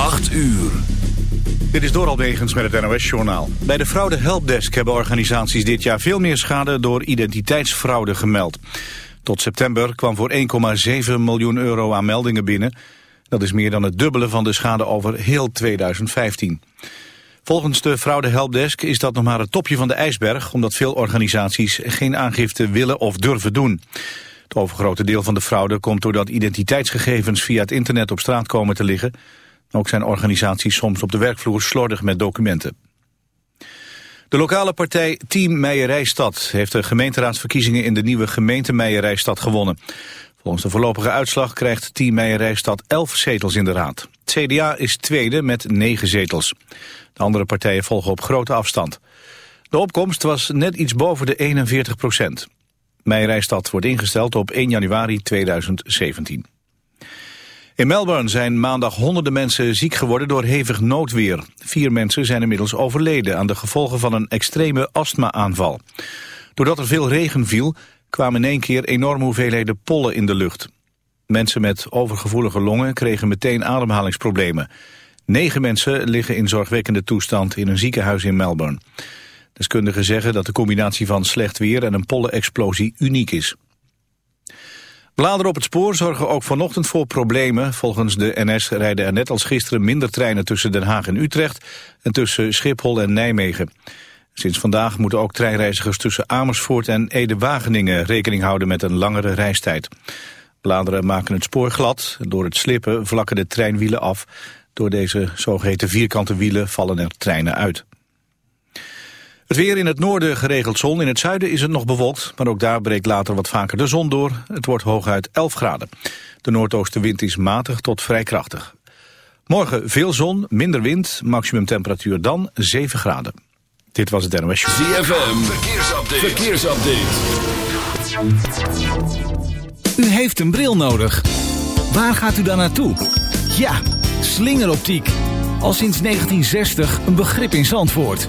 8 uur. Dit is Doral Wegens met het NOS-journaal. Bij de fraude helpdesk hebben organisaties dit jaar veel meer schade door identiteitsfraude gemeld. Tot september kwam voor 1,7 miljoen euro aan meldingen binnen. Dat is meer dan het dubbele van de schade over heel 2015. Volgens de fraude helpdesk is dat nog maar het topje van de ijsberg... omdat veel organisaties geen aangifte willen of durven doen. Het overgrote deel van de fraude komt doordat identiteitsgegevens via het internet op straat komen te liggen. Ook zijn organisaties soms op de werkvloer slordig met documenten. De lokale partij Team Meijerijstad heeft de gemeenteraadsverkiezingen in de nieuwe gemeente Meijerijstad gewonnen. Volgens de voorlopige uitslag krijgt Team Meijerijstad 11 zetels in de raad. CDA is tweede met 9 zetels. De andere partijen volgen op grote afstand. De opkomst was net iets boven de 41 procent. Meijerijstad wordt ingesteld op 1 januari 2017. In Melbourne zijn maandag honderden mensen ziek geworden door hevig noodweer. Vier mensen zijn inmiddels overleden aan de gevolgen van een extreme astma-aanval. Doordat er veel regen viel, kwamen in één keer enorme hoeveelheden pollen in de lucht. Mensen met overgevoelige longen kregen meteen ademhalingsproblemen. Negen mensen liggen in zorgwekkende toestand in een ziekenhuis in Melbourne. Deskundigen zeggen dat de combinatie van slecht weer en een pollenexplosie uniek is. Bladeren op het spoor zorgen ook vanochtend voor problemen. Volgens de NS rijden er net als gisteren minder treinen tussen Den Haag en Utrecht... en tussen Schiphol en Nijmegen. Sinds vandaag moeten ook treinreizigers tussen Amersfoort en Ede-Wageningen... rekening houden met een langere reistijd. Bladeren maken het spoor glad. Door het slippen vlakken de treinwielen af. Door deze zogeheten vierkante wielen vallen er treinen uit. Het weer in het noorden geregeld zon. In het zuiden is het nog bewolkt, maar ook daar breekt later wat vaker de zon door. Het wordt hooguit 11 graden. De noordoostenwind is matig tot vrij krachtig. Morgen veel zon, minder wind, maximum temperatuur dan 7 graden. Dit was het NOS ZFM, verkeersupdate. verkeersupdate. U heeft een bril nodig. Waar gaat u dan naartoe? Ja, slingeroptiek. Al sinds 1960 een begrip in Zandvoort.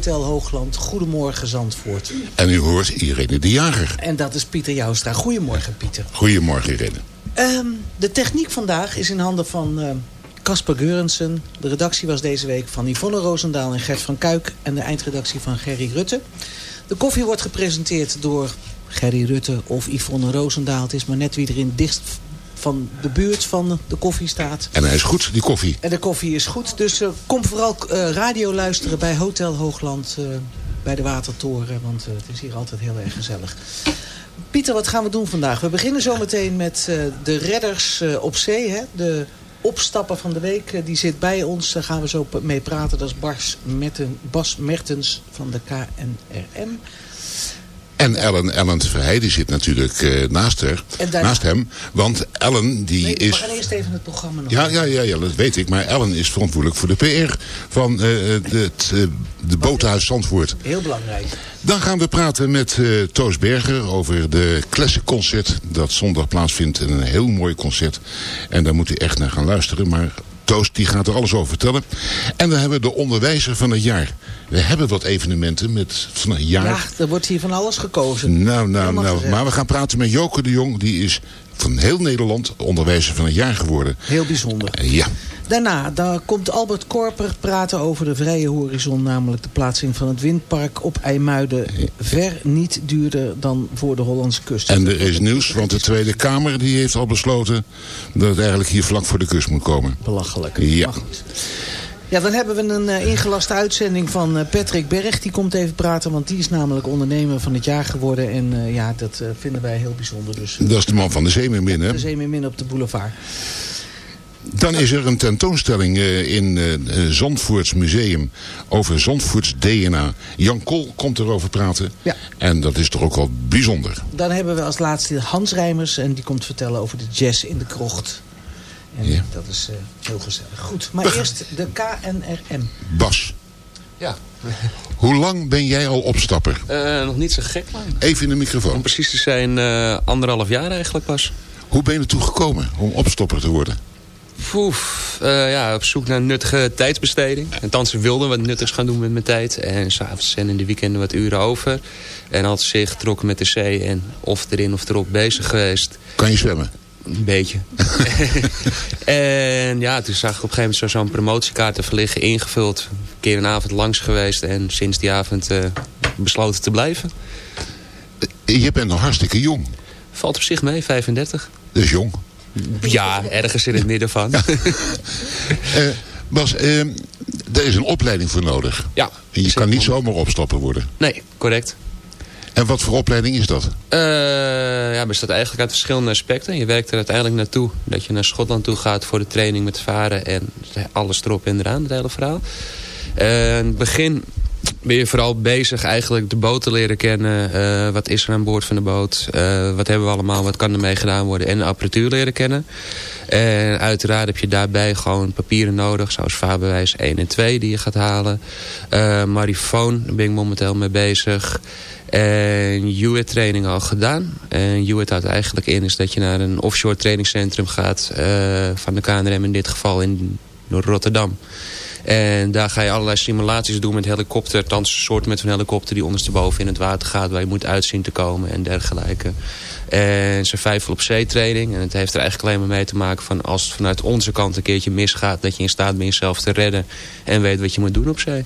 Hotel Hoogland. Goedemorgen Zandvoort. En u hoort Irene de Jager. En dat is Pieter Joustra. Goedemorgen Pieter. Goedemorgen Irene. Ehm, de techniek vandaag is in handen van ehm, Casper Geurensen. De redactie was deze week van Yvonne Roosendaal en Gert van Kuik. En de eindredactie van Gerry Rutte. De koffie wordt gepresenteerd door Gerry Rutte of Yvonne Roosendaal. Het is maar net wie er in dichtst van de buurt van de koffie staat. En hij is goed, die koffie. En de koffie is goed. Dus uh, kom vooral uh, radio luisteren bij Hotel Hoogland uh, bij de Watertoren. Want het is hier altijd heel erg gezellig. Pieter, wat gaan we doen vandaag? We beginnen zometeen met de redders op zee. Hè? De opstapper van de week, die zit bij ons. Daar gaan we zo mee praten. Dat is Bas Mertens van de KNRM. En Ellen, Ellen Verheij, die zit natuurlijk uh, naast, haar, naast hem. Want Ellen, die nee, is... We gaan eerst even het programma nog ja, ja, ja, ja, dat weet ik. Maar Ellen is verantwoordelijk voor de PR van uh, de, het, uh, de boothuis Zandvoort. Heel belangrijk. Dan gaan we praten met uh, Toos Berger over de Classic Concert dat zondag plaatsvindt. Een heel mooi concert. En daar moet u echt naar gaan luisteren. Maar Toos die gaat er alles over vertellen. En dan hebben we de onderwijzer van het jaar. We hebben wat evenementen met van het jaar. Ja, er wordt hier van alles gekozen. Nou, nou, nou. Maar we gaan praten met Joke de Jong. Die is van heel Nederland onderwijzer van het jaar geworden. Heel bijzonder. Ja. Daarna daar komt Albert Korper praten over de vrije horizon. Namelijk de plaatsing van het windpark op IJmuiden. Ver niet duurder dan voor de Hollandse kust. En er is nieuws, want de Tweede Kamer die heeft al besloten... dat het eigenlijk hier vlak voor de kust moet komen. Belachelijk. Ja. Ja, dan hebben we een uh, ingelaste uitzending van uh, Patrick Berg. Die komt even praten, want die is namelijk ondernemer van het jaar geworden. En uh, ja, dat vinden wij heel bijzonder. Dus, dat is de man van de Zeemeermin, hè? De Zeemeermin op de boulevard. Dan is er een tentoonstelling uh, in uh, Zandvoorts Museum over Zandvoorts DNA. Jan Kool komt erover praten. Ja. En dat is toch ook wel bijzonder. Dan hebben we als laatste Hans Rijmers. En die komt vertellen over de jazz in de krocht. En ja. dat is uh, heel gezellig. Goed, maar eerst de KNRM. Bas. Ja. Hoe lang ben jij al opstapper? Uh, nog niet zo gek lang. Even in de microfoon. Om precies te zijn uh, anderhalf jaar eigenlijk pas. Hoe ben je ertoe gekomen om opstopper te worden? Poef, uh, ja, op zoek naar nuttige tijdsbesteding. Althans, we wilden wat nuttigs gaan doen met mijn tijd. En s'avonds en in de weekenden wat uren over. En altijd zich getrokken met de zee en of erin of erop bezig geweest. Kan je zwemmen? Een beetje. en ja, toen zag ik op een gegeven moment zo'n promotiekaart te verliggen ingevuld. Een keer een avond langs geweest en sinds die avond uh, besloten te blijven. Je bent nog hartstikke jong. Valt op zich mee, 35. Dat is jong. Ja, ergens in het midden van. uh, Bas, uh, er is een opleiding voor nodig. Ja. En je kan niet zomaar opstapper worden. Nee, correct. En wat voor opleiding is dat? Uh, ja, bestaat eigenlijk uit verschillende aspecten. Je werkt er uiteindelijk naartoe dat je naar Schotland toe gaat voor de training met varen en alles erop en eraan, het hele verhaal. in het begin ben je vooral bezig eigenlijk de boot te leren kennen. Uh, wat is er aan boord van de boot? Uh, wat hebben we allemaal? Wat kan ermee gedaan worden? En de apparatuur leren kennen. En uiteraard heb je daarbij gewoon papieren nodig. Zoals vaarbewijs 1 en 2 die je gaat halen. Uh, Marifoon, daar ben ik momenteel mee bezig. En UIT training al gedaan. En UIT houdt eigenlijk in is dat je naar een offshore trainingscentrum gaat. van de KNRM in dit geval in Rotterdam. En daar ga je allerlei simulaties doen met helikopter. Althans een soort met een helikopter die ondersteboven in het water gaat. Waar je moet uitzien te komen en dergelijke. En ze vijfel op zee training. En het heeft er eigenlijk alleen maar mee te maken van als het vanuit onze kant een keertje misgaat. Dat je in staat bent jezelf te redden. En weet wat je moet doen op zee.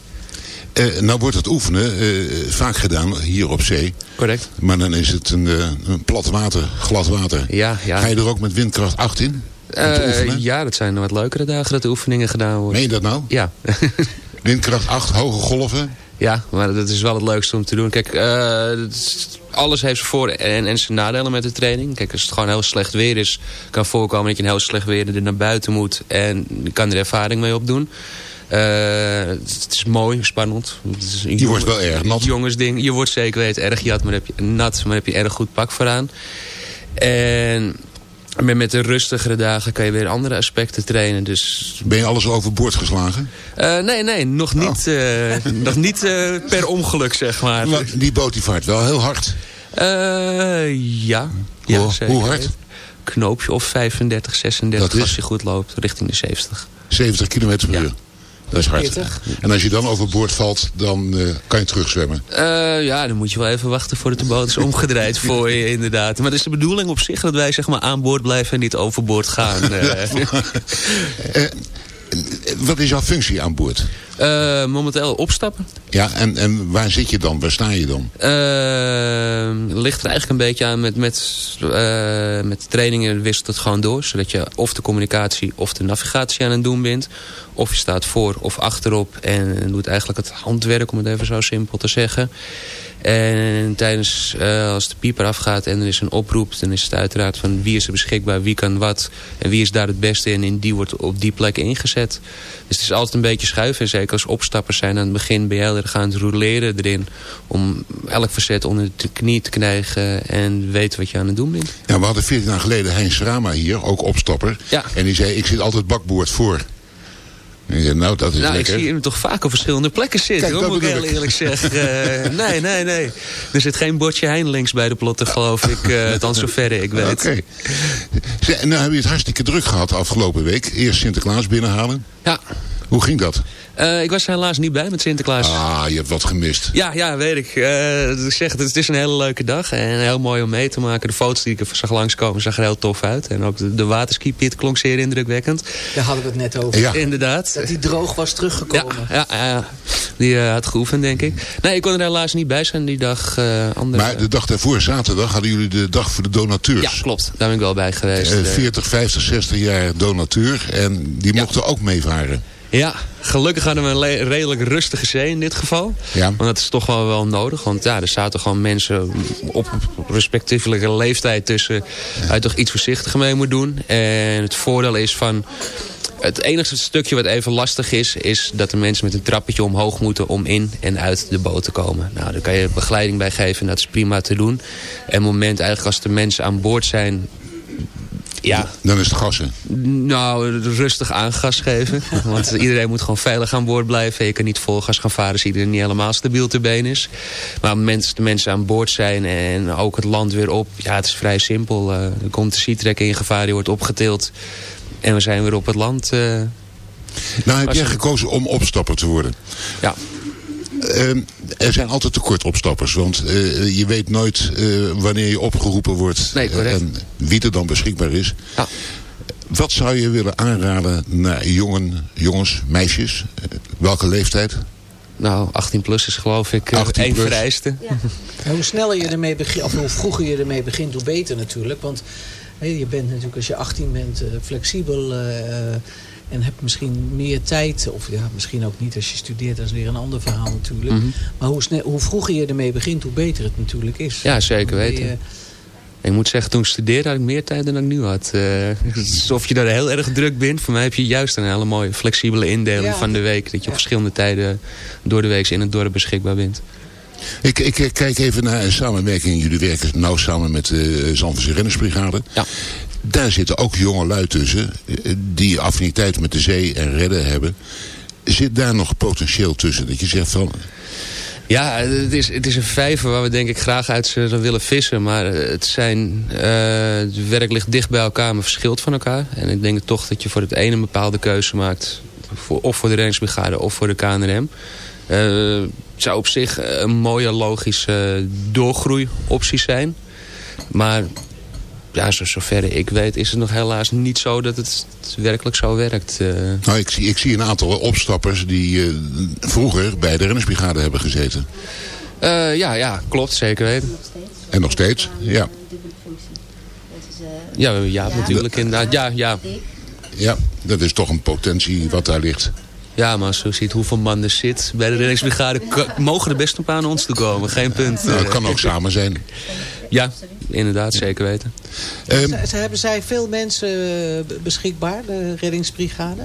Uh, nou wordt het oefenen uh, vaak gedaan hier op zee. Correct. Maar dan is het een, uh, een plat water, glad water. Ja, ja. Ga je er ook met windkracht 8 in? Uh, ja, dat zijn wat leukere dagen dat de oefeningen gedaan worden. Meen je dat nou? Ja. Windkracht 8, hoge golven? Ja, maar dat is wel het leukste om te doen. Kijk, uh, alles heeft zijn voor- en, en zijn nadelen met de training. Kijk, als het gewoon heel slecht weer is, kan voorkomen dat je een heel slecht weer er naar buiten moet. En je kan er ervaring mee opdoen. Uh, het is mooi, spannend. Is je jongen, wordt wel erg nat. Jongensding. Je wordt zeker weten erg jat, maar heb je, nat, maar heb je erg goed pak vooraan. En maar met de rustigere dagen kan je weer andere aspecten trainen. Dus... Ben je alles overboord geslagen? Uh, nee, nee, nog niet, oh. uh, nog niet uh, per ongeluk, zeg maar. maar. Die boot die vaart wel heel hard. ja. ja zeker. hoe hard? Knoopje of 35, 36 als je goed loopt, richting de 70. 70 km per uur? Dat is hard. Pittig. En als je dan overboord valt, dan eh, kan je terugzwemmen. Eh, ja, dan moet je wel even wachten voordat de boot is omgedraaid voor je inderdaad. Maar het is de bedoeling op zich dat wij zeg maar aan boord blijven en niet overboord gaan. eh. Eh, wat is jouw functie aan boord? Eh, momenteel opstappen. Ja, en, en waar zit je dan? Waar sta je dan? Uh, ligt er eigenlijk een beetje aan met, met, uh, met trainingen wisselt het gewoon door. Zodat je of de communicatie of de navigatie aan het doen bent. Of je staat voor of achterop en doet eigenlijk het handwerk om het even zo simpel te zeggen. En tijdens, uh, als de pieper afgaat en er is een oproep... dan is het uiteraard van wie is er beschikbaar, wie kan wat... en wie is daar het beste in en die wordt op die plek ingezet. Dus het is altijd een beetje schuiven. En zeker als opstappers zijn aan het begin ben erg gaan het roleren erin... om elk verzet onder de knie te krijgen en weten wat je aan het doen bent. Ja, we hadden 14 jaar geleden Heinz Rama hier, ook opstapper. Ja. En die zei, ik zit altijd bakboord voor. Zei, nou, dat is nou, lekker. ik zie hem toch vaak op verschillende plekken zitten, Kijk, hoor, moet ik heel eerlijk zeggen. Eh, nee, nee, nee. Er zit geen bordje Hein links bij de plotten, geloof ik. eh dan zoverre ik weet. Oké. Nou heb je het hartstikke druk gehad afgelopen week. Eerst Sinterklaas binnenhalen. Ja. Hoe ging dat? Eh, ik was er helaas niet bij met Sinterklaas. Ah, je hebt wat gemist. Ja, ja, weet ik. Eh, ik zeg het, het is een hele leuke dag. En heel mooi om mee te maken. De foto's die ik er zag langskomen, zag er heel tof uit. En ook de, de waterski-pit klonk zeer indrukwekkend. Daar hadden we het net over. Ja. Inderdaad. Dat die droog was teruggekomen. ja, ja, ja. die eh, had geoefend, denk ik. Nee, ik kon er helaas niet bij zijn die dag. eh andere... Maar de dag daarvoor, zaterdag, hadden jullie de dag voor de donateurs. Ja, klopt. Daar ben ik wel bij geweest. Eh, Eh, 40, 50, 60 jaar donateur. En die mochten ook meevaren. Ja, gelukkig hadden we een redelijk rustige zee in dit geval. Ja. Want dat is toch wel, wel nodig. Want ja, er zaten gewoon mensen op respectievelijke leeftijd tussen... waar je toch iets voorzichtiger mee moet doen. En het voordeel is van... Het enige stukje wat even lastig is... is dat de mensen met een trappetje omhoog moeten... om in en uit de boot te komen. Nou, daar kan je begeleiding bij geven. En dat is prima te doen. En het moment eigenlijk als de mensen aan boord zijn... Ja, Dan is het gassen. nou, rustig aan gas geven. Want iedereen moet gewoon veilig aan boord blijven. Je kan niet vol gas gaan varen als iedereen niet helemaal stabiel te been is. Maar dat de mensen aan boord zijn en ook het land weer op... Ja, het is vrij simpel. Eh, er komt de Sea-trek in gevaar, die wordt opgetild. En we zijn weer op het land. eh, Nou heb jij gekozen om opstapper te worden. ja. Ehm, er zijn altijd tekort opstappers. Want eh, je weet nooit eh, wanneer je opgeroepen wordt. Nee, correct. En wie er dan beschikbaar is. Ja. Wat zou je willen aanraden naar jongen, jongens, meisjes? Eh, welke leeftijd? Nou, 18 plus is geloof ik 18 één vereiste. En hoe sneller je ermee begint, of hoe vroeger je ermee begint, hoe beter natuurlijk. Want je bent natuurlijk als je 18 bent eh, flexibel en hebt misschien meer tijd. Of ja, misschien ook niet als je studeert, dat is weer een ander verhaal natuurlijk. Mhm. Maar hoe, snel, hoe vroeger je ermee begint, hoe beter het natuurlijk is. Ja, zeker weten. je- Ik moet zeggen, toen ik studeerde had ik meer tijd dan ik nu had. Eh, Alsof je daar heel erg druk bent. Voor mij heb je juist een hele mooie flexibele indeling Ja. van de week. Dat je Ja. op verschillende tijden door de week in het dorp beschikbaar bent. Ik, ik eh, kijk even naar een samenwerking. Jullie werken nauw samen met de Zandvoortse Rennersbrigade. Ja. Daar zitten ook jonge lui tussen. eh, Die affiniteit met de zee en redden hebben. Zit daar nog potentieel tussen? Dat je zegt van... Ja, het is, het is een vijver waar we denk ik graag uit zouden willen vissen. Maar het, zijn, eh, het werk ligt dicht bij elkaar, maar verschilt van elkaar. En ik denk toch dat je voor het ene een bepaalde keuze maakt. Voor, of voor de reddingsbrigade of voor de KNRM. Eh, het zou op zich een mooie logische doorgroeioptie zijn. Maar ja, zo, zover ik weet is het nog helaas niet zo dat het werkelijk zo werkt. eh. Nou, ik zie, ik zie een aantal opstappers die eh, vroeger bij de Rennersbrigade hebben gezeten. Eh, ja, ja, klopt, zeker weten. En nog steeds, ja. Ja, ja, natuurlijk inderdaad. Ja, ja. Ja, dat is toch een potentie wat daar ligt. Ja, maar als je ziet hoeveel man er zit bij de reddingsbrigade... mogen er best paar aan ons toe komen. Geen punt. Nou, het Eh, kan ook samen zijn. Ja, inderdaad, zeker weten. Ehm, Ze- ze- hebben zij veel mensen eh, beschikbaar, de reddingsbrigade?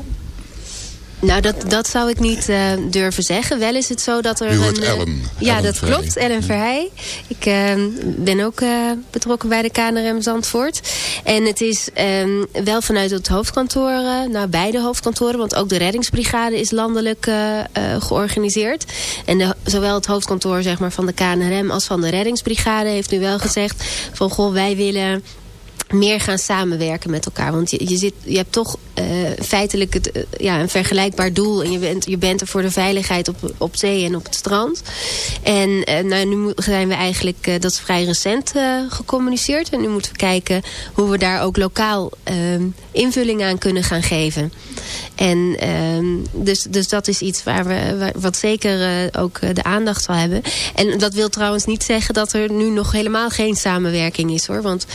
Nou, dat, dat zou ik niet eh, durven zeggen. Wel is het zo dat er U hoort een... eh, Ellen. Ja, Ellen dat Verheij. klopt. Ellen Verheij. Ik eh, ben ook eh, betrokken bij de KNRM Zandvoort. En het is ehm, wel vanuit het hoofdkantoor, nou beide hoofdkantoren... want ook de reddingsbrigade is landelijk georganiseerd. En de, zowel het hoofdkantoor zeg maar, van de KNRM als van de reddingsbrigade... heeft nu wel gezegd van, goh, wij willen meer gaan samenwerken met elkaar. Want je, je, zit, je hebt toch uh, feitelijk het, uh, ja, een vergelijkbaar doel. En je bent, je bent er voor de veiligheid op, op zee en op het strand. En uh, nou, nu zijn we eigenlijk, dat is vrij recent gecommuniceerd. En nu moeten we kijken hoe we daar ook lokaal ehm, invulling aan kunnen gaan geven. En ehm, dus, dus dat is iets waar we, waar, wat zeker ook de aandacht zal hebben. En dat wil trouwens niet zeggen dat er nu nog helemaal geen samenwerking is hoor. Want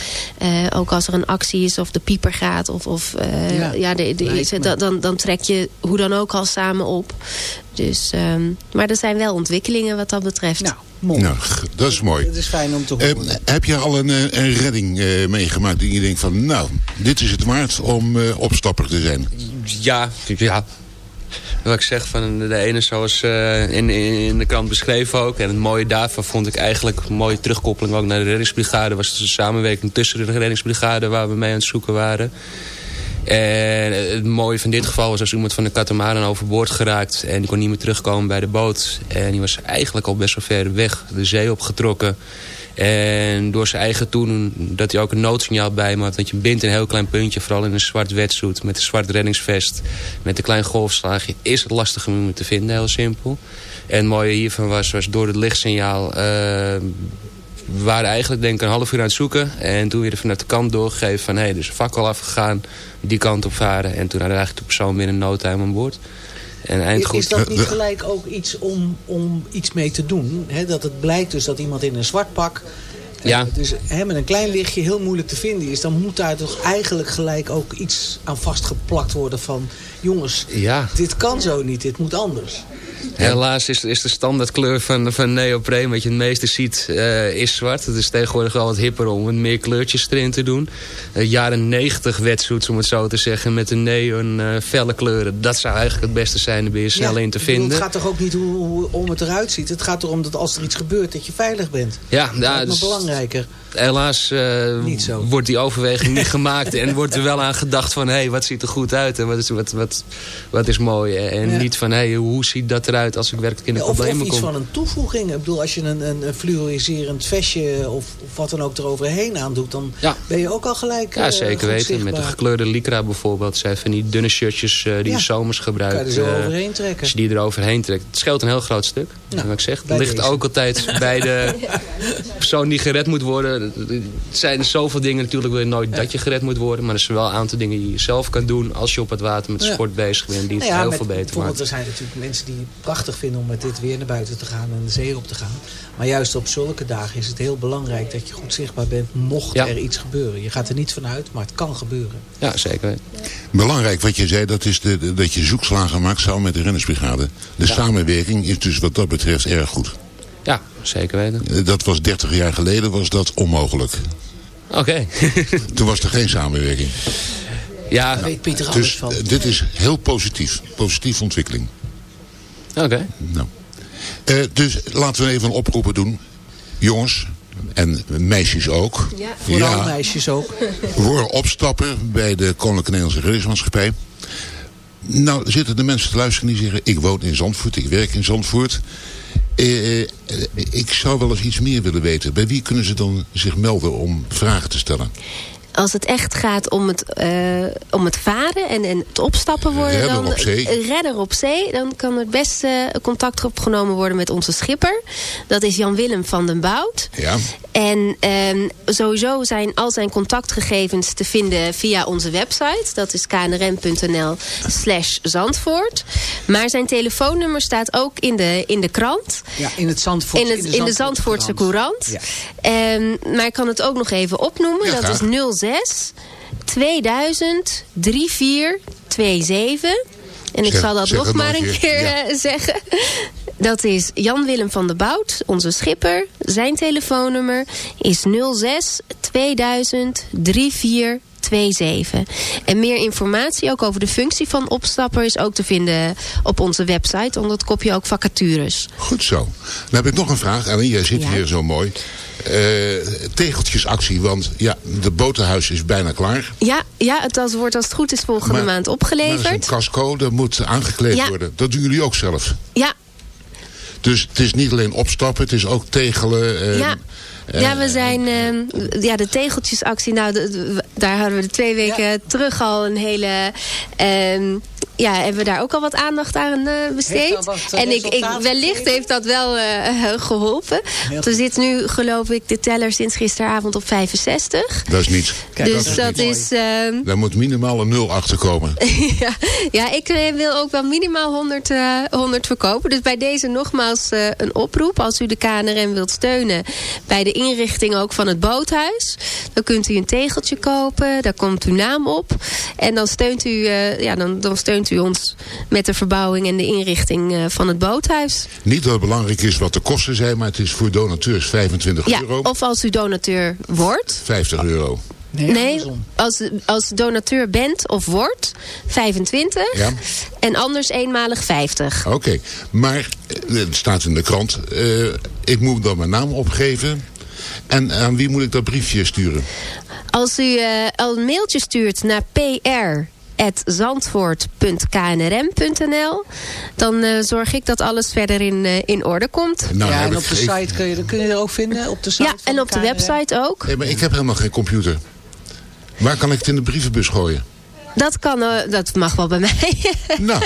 ook ook als er een actie is of de pieper gaat. Of, of ja, ja de, de, de, dan, dan trek je hoe dan ook al samen op. Dus, um, maar er zijn wel ontwikkelingen wat dat betreft. Nou, mooi. Nou, dat is mooi. Het is fijn om te horen. Uh, heb je al een, een redding uh, meegemaakt die je denkt van... nou, dit is het waard om opstapper te zijn? Ja, ja wat ik zeg, van de ene zoals uh, in, in de krant beschreven ook. En het mooie daarvan vond ik eigenlijk een mooie terugkoppeling ook naar de reddingsbrigade. Was de samenwerking tussen de reddingsbrigade waar we mee aan het zoeken waren. En het mooie van dit geval was als iemand van de katamaran overboord geraakt. En die kon niet meer terugkomen bij de boot. En die was eigenlijk al best wel ver weg de zee opgetrokken. En door zijn eigen toen dat hij ook een noodsignaal bij had. Want je bindt een heel klein puntje, vooral in een zwart wetsuit met een zwart reddingsvest. Met een klein golfslaagje is het lastig om hem te vinden, heel simpel. En het mooie hiervan was, was door het lichtsignaal... Uh, we waren eigenlijk denk ik een half uur aan het zoeken. En toen weer vanuit de kant doorgegeven van... hé, hey, er is een fakkel afgegaan, die kant op varen. En toen hadden we eigenlijk de persoon binnen no time aan boord. En eindgoed. Is dat niet gelijk ook iets om, om iets mee te doen? He, dat het blijkt dus dat iemand in een zwart pak... Ja. Dus he, met een klein lichtje heel moeilijk te vinden is... dan moet daar toch eigenlijk gelijk ook iets aan vastgeplakt worden van... jongens, ja. dit kan zo niet, dit moet anders. Helaas is, is de standaardkleur van, van neopreen, wat je het meeste ziet, uh, is zwart. Het is tegenwoordig wel wat hipper om meer kleurtjes erin te doen. Uh, jaren 90 wetsuits, om het zo te zeggen, met een neon uh, felle kleuren. Dat zou eigenlijk het beste zijn, ben je snel ja, in te vinden. het gaat toch ook niet hoe, hoe, om het eruit ziet. Het gaat erom dat als er iets gebeurt, dat je veilig bent. Ja, dat is nog belangrijker. Helaas wordt die overweging niet gemaakt. En wordt er wel aan gedacht van, hé, hey, wat ziet er goed uit en wat is, wat, wat, wat is mooi. En ja. niet van, hé, hey, hoe ziet dat eruit als ik werkelijk in de ja, of, problemen of iets kom. van een toevoeging. Ik bedoel, als je een, een, een fluoriserend vestje of, of wat dan ook eroverheen aandoet... dan ja. ben je ook al gelijk Ja, zeker uh, weten. Zichtbaar. Met de gekleurde lycra bijvoorbeeld. Zijn van die dunne shirtjes uh, die ja. je zomers gebruikt. Kan je er zo overheen trekken. Als je die er overheen trekt. Het scheelt een heel groot stuk. Nou, wat ik zeg. Het ligt deze. ook altijd bij de persoon die gered moet worden. Het zijn zoveel dingen natuurlijk wil je nooit dat je gered moet worden. Maar er zijn wel een aantal dingen die je zelf kan doen... als je op het water met sport bezig bent. Die het nou heel met, veel beter bijvoorbeeld, maken. Er zijn natuurlijk mensen die prachtig vinden om met dit weer naar buiten te gaan... en de zee op te gaan. Maar juist op zulke dagen is het heel belangrijk dat je goed zichtbaar bent... mocht Ja. er iets gebeuren. Je gaat er niet vanuit, maar het kan gebeuren. Ja, zeker weten. Belangrijk wat je zei, dat is de, de- dat je zoekslagen maakt samen met de rennersbrigade. De samenwerking is dus wat dat betreft erg goed. Ja, zeker weten. Eh, Dat was 30 jaar geleden was dat onmogelijk. Oké. Toen was er geen samenwerking. ja, Daar weet Pieter alles Dus van. dit is heel positief. Positieve ontwikkeling. Oké. Nou. Eh, dus laten we even een oproepen doen. Jongens, en meisjes ook. Ja. Vooral meisjes ook. Worden opstappen bij de Koninklijke Nederlandse Reddingsmaatschappij. Nou zitten de mensen te luisteren die zeggen... ik woon in Zandvoort, ik werk in Zandvoort. Eh, eh, ik zou wel eens iets meer willen weten. Bij wie kunnen ze dan zich melden om vragen te stellen? Als het echt gaat om het, eh, om het varen en, en het opstappen worden... Redder dan, op zee. eh, Redder op zee. Dan kan het beste contact opgenomen worden met onze schipper. Dat is Jan-Willem van den Bout. Ja. En ehm, sowieso zijn al zijn contactgegevens te vinden via onze website. Dat is knrm.nl slash Zandvoort. Maar zijn telefoonnummer staat ook in de, in de krant. Ja, in het Zandvoort, In, het, in de Zandvoortse Courant. Ja. Ehm, maar ik kan het ook nog even opnoemen. Ja, dat graag. is 06 2000 3427. En ik Zeg- zal dat nog maar een keer. Ja. eh, zeggen. Dat is Jan-Willem van der Bout, onze schipper. Zijn telefoonnummer is 06 2000 3427. En meer informatie ook over de functie van opstapper... is ook te vinden op onze website. Onder het kopje ook vacatures. Goed zo. Dan heb ik nog een vraag. Ellen, jij zit Ja. hier zo mooi. Eh, tegeltjesactie, want ja, de botenhuis is bijna klaar. Ja, ja het als, wordt als het goed is volgende Maar- maand Maar dat is een opgeleverd. casco, dat moet aangekleed Ja. worden. Dat doen jullie ook zelf. Ja, Dus het is niet alleen opstappen, het is ook tegelen. eh, Ja. Eh, Ja, we zijn, ehm, ja, de tegeltjesactie, nou, de- de- daar hadden we de twee weken terug al een hele, ehm, ja, hebben we daar ook al wat aandacht aan eh, besteed. En ik, ik, wellicht gegeven? heeft dat wel eh, geholpen. Want we zitten nu, geloof ik, de teller sinds gisteravond op 65. Dat is niets. dus dat is, ehm, Daar moet minimaal een nul achter komen. ja, ja, ik wil ook wel minimaal 100, eh, 100 verkopen. Dus bij deze nogmaals eh, een oproep. Als u de KNRM wilt steunen bij de inrichting ook van het boothuis. Dan kunt u een tegeltje kopen. Daar komt uw naam op. En dan steunt u, eh, ja, dan, dan steunt u ons met de verbouwing en de inrichting eh, van het boothuis. Niet dat het belangrijk is wat de kosten zijn, maar het is voor donateurs 25 Ja, euro. of als u donateur wordt. 50 euro. Nee, als, als donateur bent of wordt, 25. Ja. En anders eenmalig 50. Oké, maar eh, het staat in de krant. eh, ik moet dan mijn naam opgeven. En aan wie moet ik dat briefje sturen? Als u al een mailtje stuurt naar pr.zandvoort.knrm.nl dan eh, zorg ik dat alles verder in, eh, in orde komt. Nou, ja, en op de site kun je, kun je er ook vinden. Op de site Ja, en op de KNRM. website ook. Nee, maar ik heb helemaal geen computer. Waar kan ik het in de brievenbus gooien? Dat, kan, eh, dat mag wel bij mij. Nou,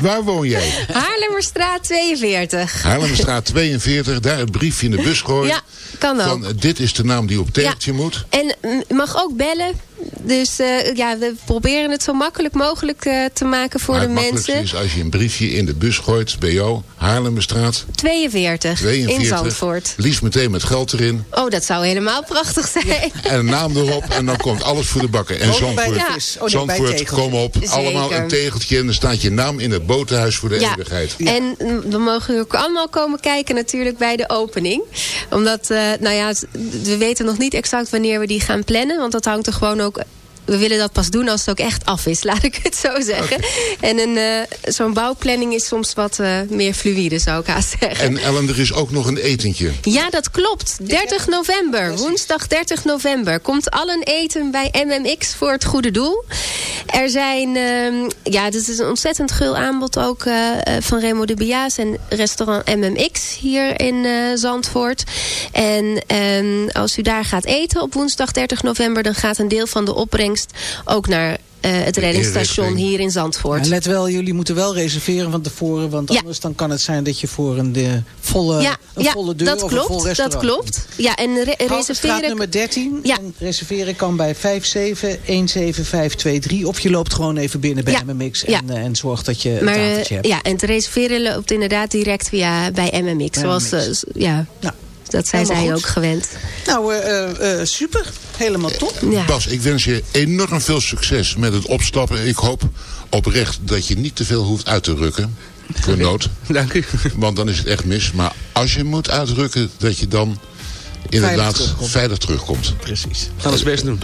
waar woon jij? Haarlemmerstraat 42. Haarlemmerstraat 42, daar het briefje in de bus gooien. Ja, kan ook. Van, eh, dit is de naam die op het moet. En mm, mag ook bellen. Dus eh, ja, we proberen het zo makkelijk mogelijk eh, te maken voor maar de het makkelijkste mensen. is als je een briefje in de bus gooit bij jou. Haarlemmerstraat 42, 42. in Zandvoort. Liefst meteen met geld erin. Oh, dat zou helemaal prachtig zijn. En een naam erop en dan komt alles voor de bakken. En Ook bij Zandvoort, vis. Oh, nee, Zandvoort kom op. Zeker. Allemaal een tegeltje en dan staat je naam in het botenhuis voor de Ja, eeuwigheid. en we mogen ook allemaal komen kijken natuurlijk bij de opening. Omdat, eh, nou ja, het- we weten nog niet exact wanneer we die gaan plannen. Want dat hangt er gewoon ook... ook We willen dat pas doen als het ook echt af is, laat ik het zo zeggen. En een, eh, zo'n bouwplanning is soms wat eh, meer fluïde, zou ik haast zeggen. En Ellen, er is ook nog een etentje. Ja, dat klopt. 30 november, woensdag 30 november, komt allen eten bij MMX voor het goede doel. Er zijn, ehm, ja, dit is een ontzettend gul aanbod ook eh, van Remo de Bia's en restaurant MMX hier in eh, Zandvoort. En ehm, als u daar gaat eten op woensdag 30 november, dan gaat een deel van de opbrengst ook naar eh, het reddingsstation inrichting. hier in Zandvoort. Ja, let wel, jullie moeten wel reserveren van tevoren. Want Ja. anders dan kan het zijn dat je voor een, de volle, ja, een ja volle deur dat of een vol klopt. Dat restaurant klopt. Ja, en re reserveren. nummer 13. Ja. En reserveren kan bij 5717523. Of je loopt gewoon even binnen bij Ja. MMX. Ja. En, eh, en zorgt dat je Maar een eh, tafeltje hebt. ja, en te reserveren loopt inderdaad direct via bij MMX. Bij zoals, MMX. eh, ja, dat zijn helemaal zij goed. ook gewend. Nou, eh, eh, eh, super. Helemaal top. Ja. Bas, ik wens je enorm veel succes met het opstappen. Ik hoop oprecht dat je niet te veel hoeft uit te rukken. Voor nood. Dank u. Want dan is het echt mis. Maar als je moet uitrukken, dat je dan inderdaad terugkomt. veilig terugkomt. Precies. Ik ga ons best doen.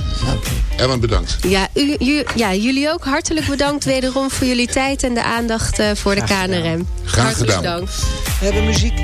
Ellen, bedankt. Ja, u, u- ja, jullie ook hartelijk bedankt wederom voor jullie tijd en de aandacht eh, voor de KNRM. Graag hartelijk gedaan. bedankt. We hebben muziek.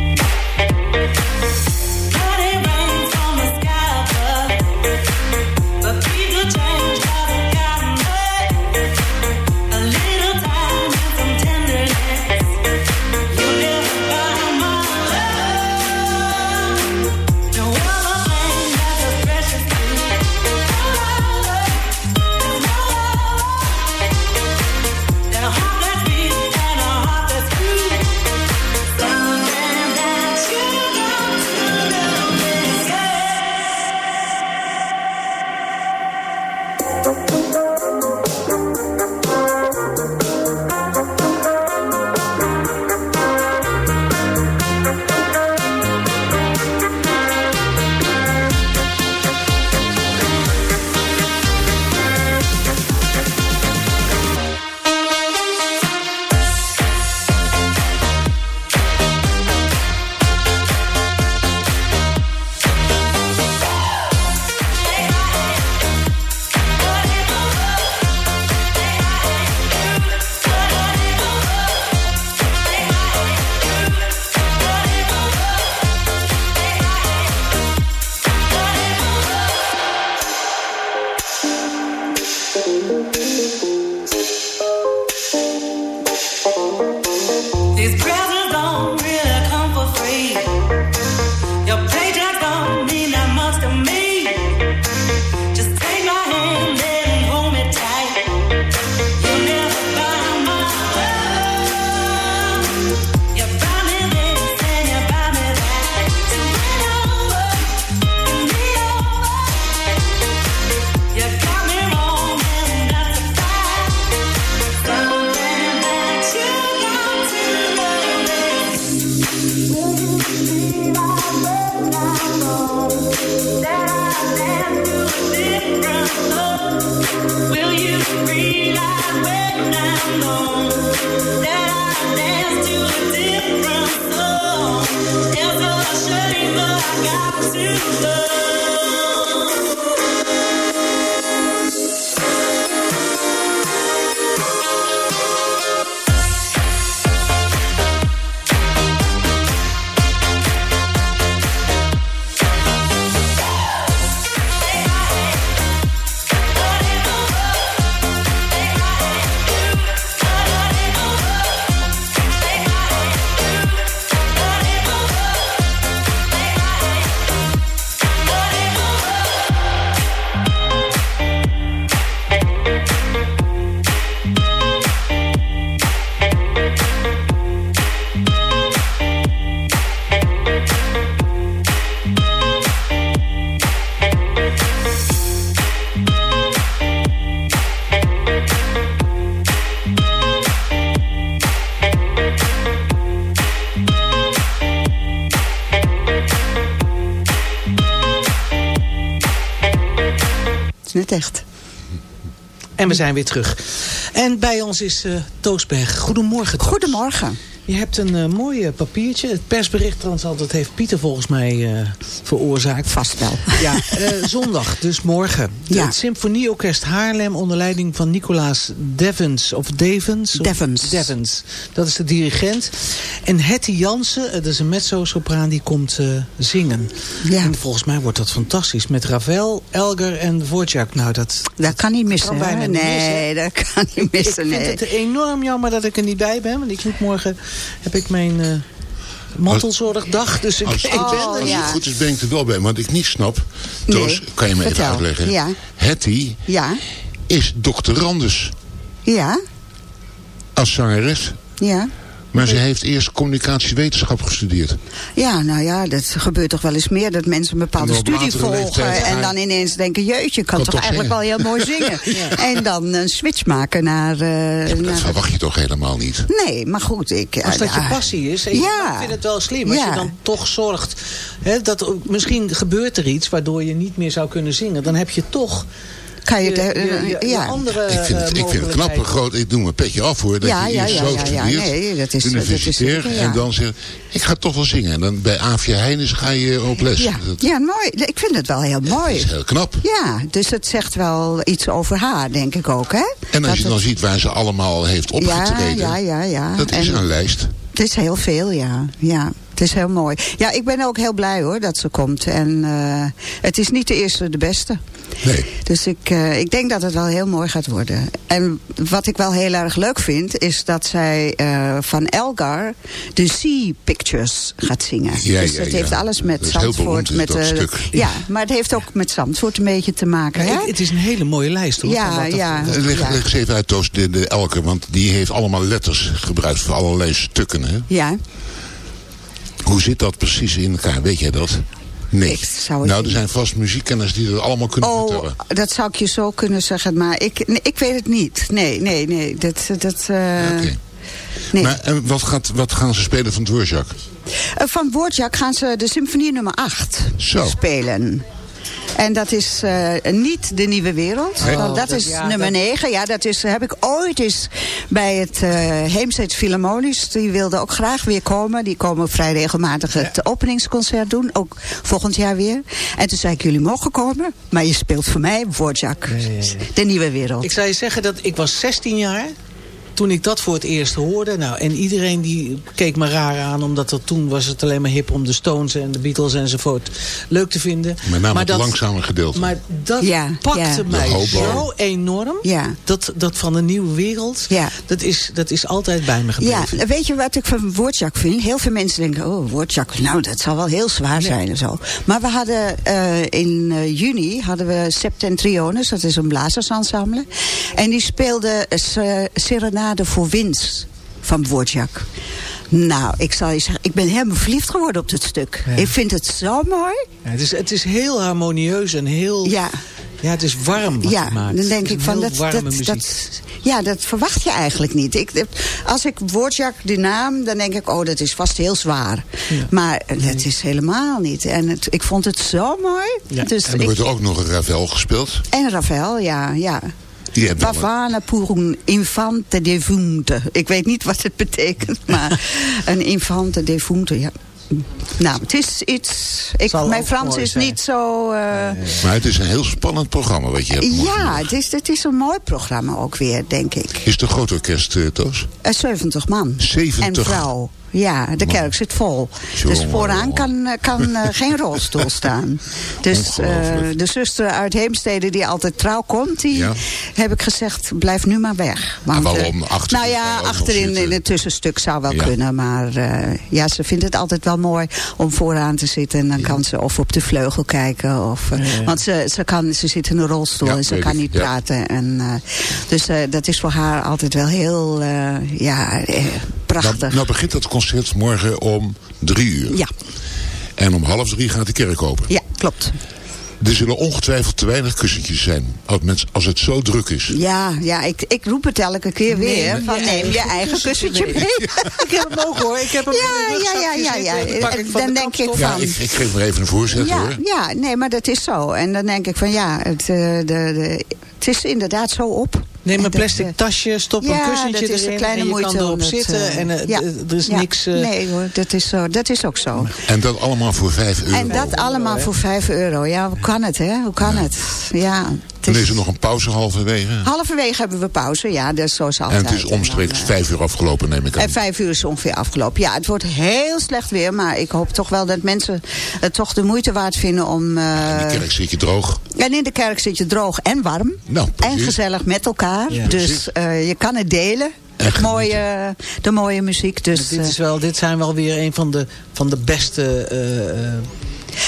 We zijn weer terug. En bij ons is eh Toosberg. Goedemorgen Toos. Goedemorgen. Je hebt een eh, mooi papiertje. Het persbericht trouwens, dat heeft Pieter volgens mij eh, veroorzaakt. Vast wel. Ja, eh, zondag, dus morgen. Ja. Het Symfonieorkest Haarlem onder leiding van Nicolaas Devens. Of Devens? of- Devens. Devens. Dat is de dirigent. En Hetty Jansen, eh, dat is een mezzo-sopraan, die komt eh, zingen. Ja. En volgens mij wordt dat fantastisch. Met Ravel, Elger en Dvorak. Nou, dat, Dat kan niet missen. kan bijna nee, dat kan niet ik missen. vind Nee. het enorm jammer dat ik er niet bij ben. Want ik moet morgen, heb ik mijn mantelzorgdag. Dus ik, Als, ik ben er als ja. het goed is, ben ik er wel bij. Want ik niet snap. Toos, Nee, kan je me even uitleggen? Ja. Hetty Ja, is doctorandus ja, als zangeres. ja. Maar ze heeft eerst communicatiewetenschap gestudeerd. Ja, nou ja, dat gebeurt toch wel eens meer. Dat mensen een bepaalde studie volgen. En dan ineens denken, jeetje, ik kan, Kan toch toch eigenlijk wel heel mooi zingen. En dan een switch maken naar... eh, Ja, maar dat naar verwacht je toch helemaal niet? Nee, maar goed, ik... Als dat je ja. passie is. En Ja. Ik vind het wel slim. Als Ja. je dan toch zorgt. Hè, dat, misschien gebeurt er iets waardoor je niet meer zou kunnen zingen. Dan heb je toch Kan je je, het, eh, je- ja. andere Ik vind het, ik vind het knap, mogelijkheden. groot. Ik doe mijn petje af hoor. Dat Ja, je eerst ja, zo ja, ja, studeert, nee, dat is- dat is universitair. zeker, ja. En dan zegt, ik ga toch wel zingen. En dan bij Aafje Heines ga je op les. Ja, Dat, ja, mooi. Ik vind het wel heel dat mooi. is heel knap. Ja, dus het zegt wel iets over haar, denk ik ook, hè? En als Dat je dan het- ziet waar ze allemaal heeft opgetreden. Ja, ja, ja, ja. Dat is En- een lijst. Het is heel veel, ja. ja. Het is heel mooi. Ja, ik ben ook heel blij hoor dat ze komt. En eh, het is niet de eerste de beste. Nee. Dus ik, eh, ik denk dat het wel heel mooi gaat worden. En wat ik wel heel erg leuk vind... is dat zij eh, van Elgar de Sea Pictures gaat zingen. Ja, dus ja, dat ja. heeft alles met Dat is heel Zandvoort... met, dat eh, stuk. Ja, maar het heeft ook met Zandvoort een beetje te maken. Hè? het, het is een hele mooie lijst hoor. Ja, dat- ja. Eh, Leg, leg eens even uit, Toos, de, de Elke. Want die heeft allemaal letters gebruikt voor allerlei stukken. Hè? ja. Hoe zit dat precies in elkaar? Weet jij dat? Nee. Zou nou, er zijn vast muziekkenners die dat allemaal kunnen Oh, vertellen. dat zou ik je zo kunnen zeggen. Maar ik, nee, ik weet het niet. Nee, nee, nee. Dat, dat, eh, Oké. nee. Maar en wat, gaat, wat gaan ze spelen van Dvorak? Eh, Van Woordjak gaan ze de symfonie nummer 8 Zo. spelen. En dat is eh, niet de nieuwe wereld. Nee. dat dat- is ja, nummer dat- 9. Ja, dat is, heb ik ooit eens bij het eh Heemsteeds Philharmonisch. Die wilden ook graag weer komen. Die komen vrij regelmatig het openingsconcert doen. Ook volgend jaar weer. En toen zei ik, jullie mogen komen. Maar je speelt voor mij Woordjak. De nieuwe wereld. Ik zou je zeggen dat ik was 16 jaar toen ik dat voor het eerst hoorde. Nou, en iedereen die keek me raar aan. Omdat er toen was het alleen maar hip om de Stones en de Beatles enzovoort leuk te vinden. Met name maar het langzame gedeelte. Maar dat Ja, pakte ja. mij zo enorm. Ja. Dat, dat van de nieuwe wereld. Ja. Dat, is, dat is altijd bij me Ja, gebleven. weet je wat ik van Woordjak vind? Heel veel mensen denken, oh, Woordjak, nou, dat zal wel heel zwaar zijn en zo. Maar we hadden eh, in eh, juni hadden we Septentriones, dat is een blazersensemble. En die speelde Se- Serenade voor Winst van Woordjak. Nou, ik zal je zeggen, ik ben helemaal verliefd geworden op dit stuk. Ja. Ik vind het zo mooi. Ja, het, is, het is heel harmonieus en heel... Ja. Ja, het is warm wat ja, dan denk ik van dat, dat, dat, ja, dat verwacht je eigenlijk niet. Ik, als ik Woordjak, die naam, dan denk ik, oh, dat is vast heel zwaar. Ja. Maar dat is helemaal niet. En het, ik vond het zo mooi. Ja. Dus En er ik- wordt er ook nog een Ravel gespeeld. en Ravel, ja, ja. Pavane pour un infante defunte. Ik weet niet wat het betekent, maar een infante defunte, ja. Nou, het is iets... Ik, Zal mijn Frans is zijn. niet zo... eh, Maar het is een heel spannend programma wat je hebt. ja, het is, het is een mooi programma ook weer, denk ik. Is het een groot orkest, eh, Toos? Eh, 70 man. 70? En vrouw. Ja, de kerk zit vol. Jongen, dus vooraan kan, eh, kan eh, geen rolstoel staan. Dus eh, de zuster uit Heemstede die altijd trouw komt... die Ja. heb ik gezegd, blijf nu maar weg. En waarom? eh, Achterin nou ja, achterin in het tussenstuk zou wel Ja. kunnen. Maar ja, ze vindt het altijd wel mooi om vooraan te zitten. En dan kan ze of op de vleugel kijken. Of, Want ze, ze, kan, ze zit in een rolstoel en ze kan niet praten. En, dus dat is voor haar altijd wel heel ja, prachtig. Nou, nou begint dat concert morgen om drie uur. Ja, En om half drie gaat de kerk open. ja, klopt. Er zullen ongetwijfeld te weinig kussentjes zijn. Als, het zo druk is. Ja, ja ik, ik roep het elke keer weer. Neem van, je neem je eigen eigen kussentje mee. Ik heb hem ook hoor. Ik heb hem Ja, ja, ja, ja, ja. Dan pak ik van Dan de denk ik kapstok. Ja, van- ik, ik geef maar even een voorzet Ja, hoor. ja, nee, maar dat is zo. En dan denk ik van ja, het, eh, de, de, het is inderdaad zo op. Neem En een plastic tasje, stop ja, een kussentje dat is erin een kleine en je moeite kan erop het, zitten. eh, en eh, ja, er is ja. niks... eh, Nee hoor, dat is, zo, dat is ook zo. En dat allemaal voor vijf euro. En dat allemaal voor 5 euro. Ja, hoe kan het, hè? Hoe kan het? Ja. Het Dan is- is er nog een pauze halverwege. Halverwege hebben we pauze, ja, dat is zoals En altijd. het is omstreeks dan, eh, vijf uur afgelopen, neem ik aan. En vijf uur is ongeveer afgelopen. Ja, het wordt heel slecht weer, maar ik hoop toch wel dat mensen het toch de moeite waard vinden om... eh, In de kerk zit je droog. en in de kerk zit je droog en warm. Nou, en gezellig met elkaar. Ja. dus eh, je kan het delen. En Het mooie, de mooie muziek. Dus, dit, is wel, dit zijn wel weer een van de, van de beste eh, eh,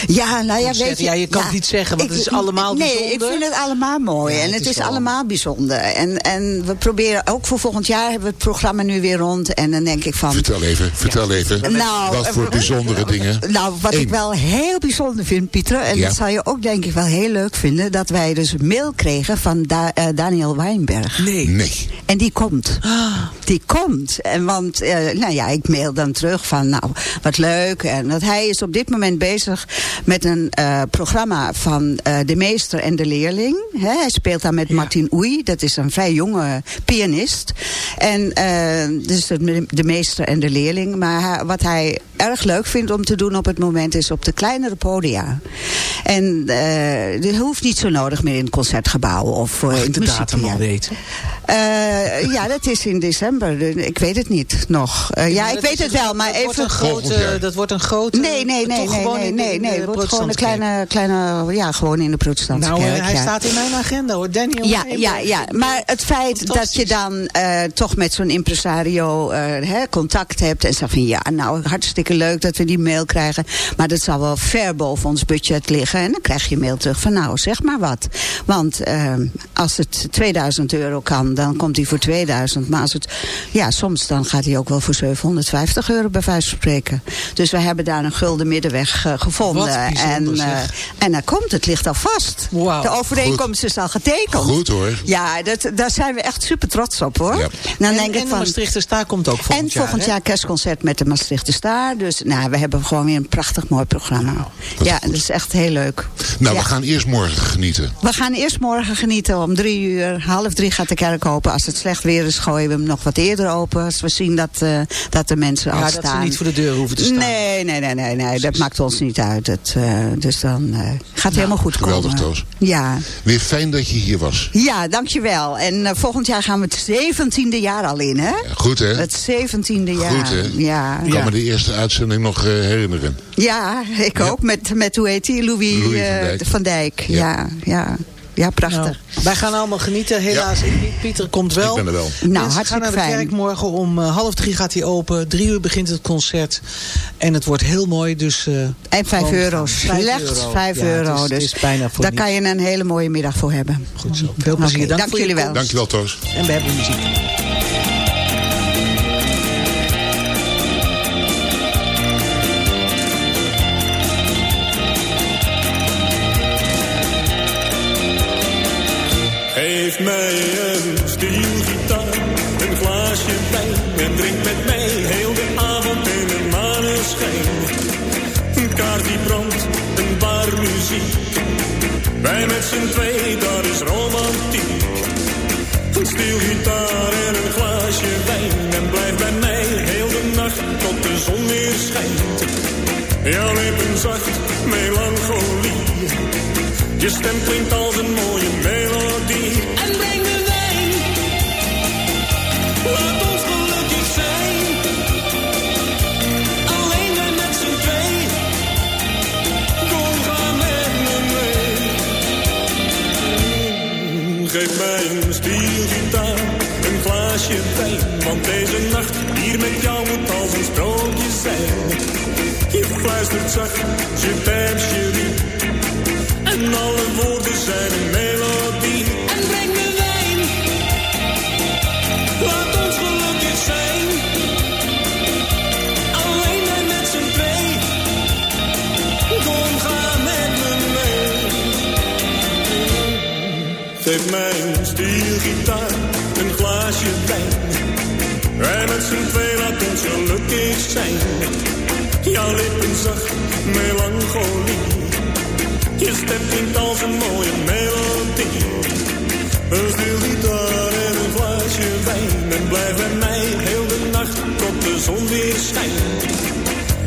Ja, nou ja, weet je. Ja, je kan het niet zeggen, want het is allemaal Nee, bijzonder. ik vind het allemaal mooi. Ja, en het het is allemaal bijzonder. En, en we proberen, ook voor volgend jaar hebben we het programma nu weer rond. En dan denk ik van... Vertel even, vertel even. Nou, wat voor eh, bijzondere dingen. Nou, wat Eén. ik wel heel bijzonder vind, Pieter... en Ja. dat zal je ook denk ik wel heel leuk vinden... dat wij dus mail kregen van Da- eh, Daniel Weinberg. Nee. Nee. En die komt. Ah. Die komt. En want, eh, nou ja, ik mail dan terug van, nou, wat leuk. En dat hij is op dit moment bezig met een eh, programma van eh, de meester en de leerling. Hij speelt daar met Martin Oei. Dat is een vrij jonge pianist. En uh, dus de, de meester en de leerling. Maar wat hij erg leuk vindt om te doen op het moment is op de kleinere podia. En uh, dit hoeft niet zo nodig meer in het concertgebouw of uh, in de datum al weten? Uh, ja, dat is in december. Ik weet het niet nog. Uh, ja, ik weet het wel, maar dat even... Wordt een grote, dat wordt een grote... Nee, nee, nee, nee, nee, nee, nee. Het wordt gewoon een kleine, kleine, ja, gewoon in de protestantse nou, kerk. hij ja. staat in mijn agenda hoor, Daniel. Ja, ja, ja, maar het feit dat je dan uh, toch met zo'n impresario uh, hè, contact hebt en zegt van ja, nou hartstikke leuk dat we die mail krijgen, maar dat zal wel ver boven ons budget liggen. En dan krijg je mail terug van nou, zeg maar wat. Want uh, als het 2000 euro kan, dan komt hij voor 2000. Maar als het, ja, soms dan gaat hij ook wel voor 750 euro bij van spreken. Dus we hebben daar een gulden middenweg uh, gevonden. En, uh, en daar komt, het ligt al vast. Wow. De overeenkomst Goed. is al getekend. Goed hoor. Ja, dat, daar zijn we echt super trots op hoor. Ja. Dan en, denk ik en van, de Maastrichter Staar komt ook volgend en jaar. volgend hè? jaar kerstconcert met de Maastrichter Staar. Dus nou, we hebben gewoon weer een prachtig mooi programma. Nou, dat ja, goed. dat is echt heel leuk. Nou, Ja. we gaan eerst morgen genieten. We gaan eerst morgen genieten om drie uur. Half drie gaat de kerk open. Als het slecht weer is, gooien we hem nog wat eerder open. Als we zien dat, uh, dat de mensen Ja, al dat staan. ze niet voor de deur hoeven te staan. Nee, nee, nee, nee, nee. dat maakt ons niet uit. Het, uh, dus dan uh, gaat het helemaal goed geweldig, komen. Toos. Ja. Weer fijn dat je hier was. ja, dankjewel. En uh, volgend jaar gaan we het zeventiende jaar al in, hè? Ja, goed hè? Het zeventiende jaar. Goed, hè? Ja. Me de eerste uitzending nog uh, herinneren. ja, ik Ja. ook. Met, met hoe heet die? Louis, Louis eh, van Dijk. van Dijk. Ja. Ja, ja. Ja, prachtig. Nou, wij gaan allemaal genieten. Helaas, ik niet. Pieter komt wel. Ik ben er wel. Nou, Mensen gaan hartstikke naar de fijn. kerk morgen. Om uh, half drie gaat hij open. Drie uur begint het concert. En het wordt heel mooi. Dus, uh, En vijf euro. gaan. Vijf Slechts euro. vijf Ja, euro. Het is, dus het is bijna voor daar kan je een hele mooie middag voor hebben. Goed zo. Veel plezier. Oké, dank, dank voor je jullie wel. komst. Dankjewel Toos. En we hebben muziek. Geef mij een stielgitaar, een glaasje wijn en drink met mij heel de avond in een maneschijn. Een kaart die brandt, een bar muziek. Wij met z'n twee, dat is romantiek. Een stielgitaar en een glaasje wijn en blijf bij mij heel de nacht nacht tot de zon weer schijnt. Jouw lippen zacht, melancholie. Je stem klinkt als een mooie melodie. En breng de wijn. Laat ons gelukkig zijn. Alleen wij met z'n twee. Kom, ga met me mee. Geef mij een stielgitaar, een glaasje wijn. Want deze nacht hier met jou moet als een sprookje zijn. Je fluistert zacht, je t'aime chérie. En alle woorden zijn een melodie. En breng de wijn. Laat ons gelukkig zijn. Alleen wij met z'n twee. Kom, ga met me mee. Geef mij een stielgitaar, een glaasje wijn. Jouw lippen zacht, melancholie. Je stem klinkt als een mooie melodie. Een stielgitaar en een glaasje wijn. En blijf bij mij heel de nacht tot de zon weer schijnt.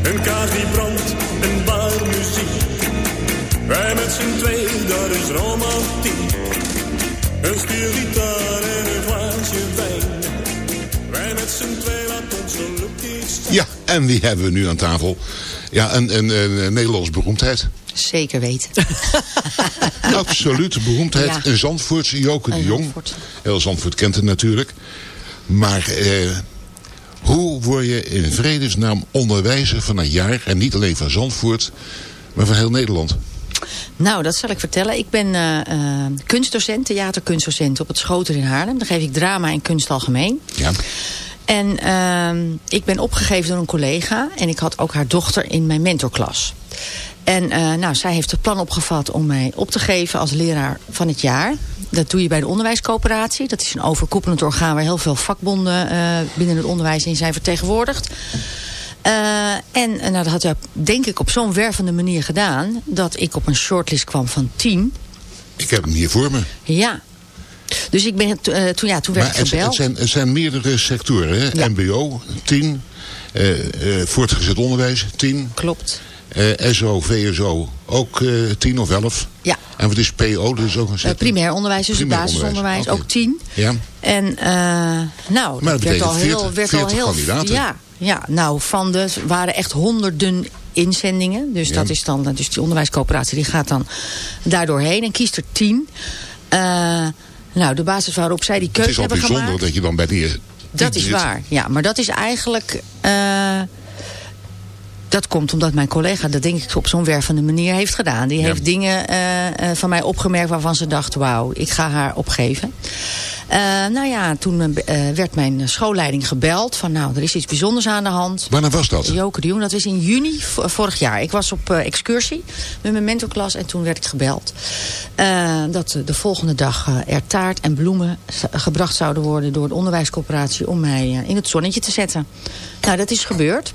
Een kaars die brandt, een bar muziek. Wij met z'n twee, dat is romantiek. Een stielgitaar en een glaasje wijn. Wij met z'n twee, laat ons zijn. Ja, en wie hebben we nu aan tafel? Ja, een, een, een, Nederlands beroemdheid. Zeker weten. Absoluut beroemdheid. Ja. Een Zandvoortse, Joke de Jong. Heel Zandvoort kent het natuurlijk. Maar eh, hoe word je in vredesnaam onderwijzer van een jaar... en niet alleen van Zandvoort, maar van heel Nederland? Nou, dat zal ik vertellen. Ik ben eh, eh, kunstdocent, theaterkunstdocent op het Schoter in Haarlem. Daar geef ik drama en kunst algemeen. Ja. En ehm, ik ben opgegeven door een collega. En ik had ook haar dochter in mijn mentorklas. En eh, nou, zij heeft het plan opgevat om mij op te geven als leraar van het jaar. Dat doe je bij de onderwijscoöperatie. Dat is een overkoepelend orgaan waar heel veel vakbonden eh, binnen het onderwijs in zijn vertegenwoordigd. Eh, en nou, dat had hij denk ik op zo'n wervende manier gedaan... dat ik op een shortlist kwam van tien. Ik heb hem hier voor me. Ja. Dus ik ben, uh, toen, ja, toen werd maar ik gebeld. Het zijn, het zijn meerdere sectoren, hè? Ja. MBO, 10. Uh, voortgezet onderwijs, 10. Klopt. Eh, uh, SO, VSO, ook eh, uh, 10 of 11? Ja. En wat is PO? Dus ook een uh, primair onderwijs, dus primair het basisonderwijs, okay. ook 10. Ja. En nou, maar dat, werd al 40, heel... Werd 40 al heel kandidaten. Ja, ja, nou, van de waren echt honderden inzendingen. Dus, ja. dat is dan, dus die onderwijscoöperatie die gaat dan daardoorheen en kiest er 10 nou, de basis waarop zij die Het keuze is al hebben bijzonder gemaakt. dat je dan bij die... Dat is waar, ja. Maar dat is eigenlijk... eh, dat komt omdat mijn collega dat denk ik op zo'n wervende manier heeft gedaan. Die Ja. heeft dingen eh, eh, van mij opgemerkt waarvan ze dacht... wauw, ik ga haar opgeven. Eh, nou ja, toen werd mijn schoolleiding gebeld... van nou, er is iets bijzonders aan de hand. Wanneer was dat? Joke de Jong, dat was in juni vorig jaar. Ik was op excursie met mijn mentorklas en toen werd ik gebeld. dat de volgende dag er taart en bloemen gebracht zouden worden... door de onderwijscoöperatie om mij in het zonnetje te zetten. Nou, dat is gebeurd.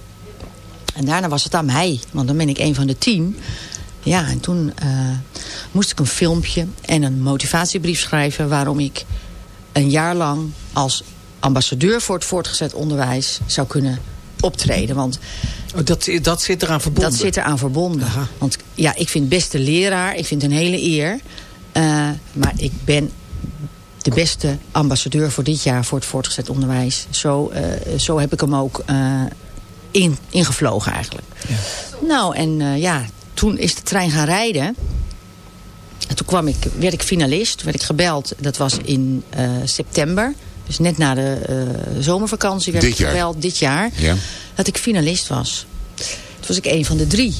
En daarna was het aan mij, want dan ben ik een van de tien. Ja, en toen eh, moest ik een filmpje en een motivatiebrief schrijven... waarom ik een jaar lang als ambassadeur voor het voortgezet onderwijs zou kunnen optreden. Want Oh, dat, dat zit eraan verbonden? dat zit eraan verbonden. Aha. Want ja, ik vind beste leraar, ik vind het een hele eer. Eh, maar ik ben de beste ambassadeur voor dit jaar voor het voortgezet onderwijs. Zo, eh, zo heb ik hem ook in, ingevlogen eigenlijk. Nou, en eh, ja, toen is de trein gaan rijden. En toen kwam ik, werd ik finalist, werd ik gebeld. Dat was in eh, september. Dus net na de eh, zomervakantie werd Dit ik jaar? gebeld, dit jaar. Ja. Dat ik finalist was. Toen was ik een van de drie.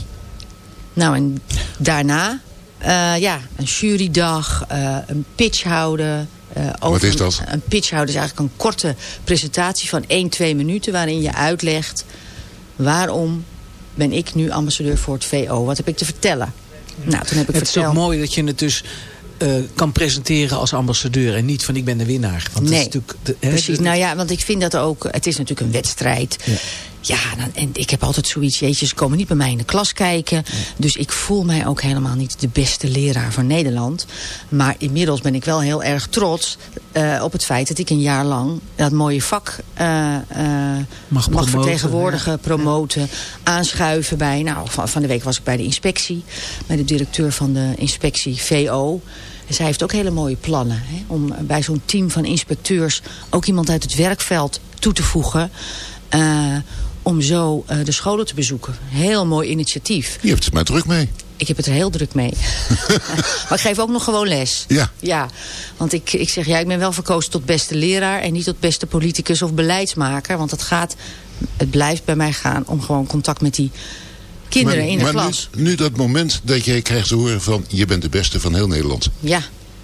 Nou, en daarna, eh, ja, een jurydag, eh, een pitch houden. eh, over Wat is een- dat? Een, pitch houden is eigenlijk een korte presentatie van 1, 2 minuten... waarin je uitlegt waarom ben ik nu ambassadeur voor het VO. Wat heb ik te vertellen? Nou, toen heb ik Het is ook mooi dat je het dus eh, kan presenteren als ambassadeur. En niet van ik ben de winnaar. Want dat Nee, is natuurlijk de- Precies, de- nou ja, want ik vind dat ook... Het is natuurlijk een wedstrijd. ja, dan, en ik heb altijd zoiets, jeetje, ze komen niet bij mij in de klas kijken. Dus ik voel mij ook helemaal niet de beste leraar van Nederland. Maar inmiddels ben ik wel heel erg trots uh, op het feit dat ik een jaar lang dat mooie vak uh, uh, mag, mag vertegenwoordigen, ja. promoten, aanschuiven bij. Nou, van, van de week was ik bij de inspectie, bij de directeur van de inspectie VO. En zij heeft ook hele mooie plannen. Hè, om bij zo'n team van inspecteurs ook iemand uit het werkveld toe te voegen. Uh, om zo uh, de scholen te bezoeken. Heel mooi initiatief. Je hebt het maar druk mee. Ik heb het er heel druk mee. maar ik geef ook nog gewoon les. Ja. Ja, want ik, ik zeg, ja, ik ben wel verkozen tot beste leraar... en niet tot beste politicus of beleidsmaker. Want het gaat, het blijft bij mij gaan om gewoon contact met die kinderen maar, in de maar klas. Nu, nu dat moment dat jij krijgt te horen van... je bent de beste van heel Nederland. Ja,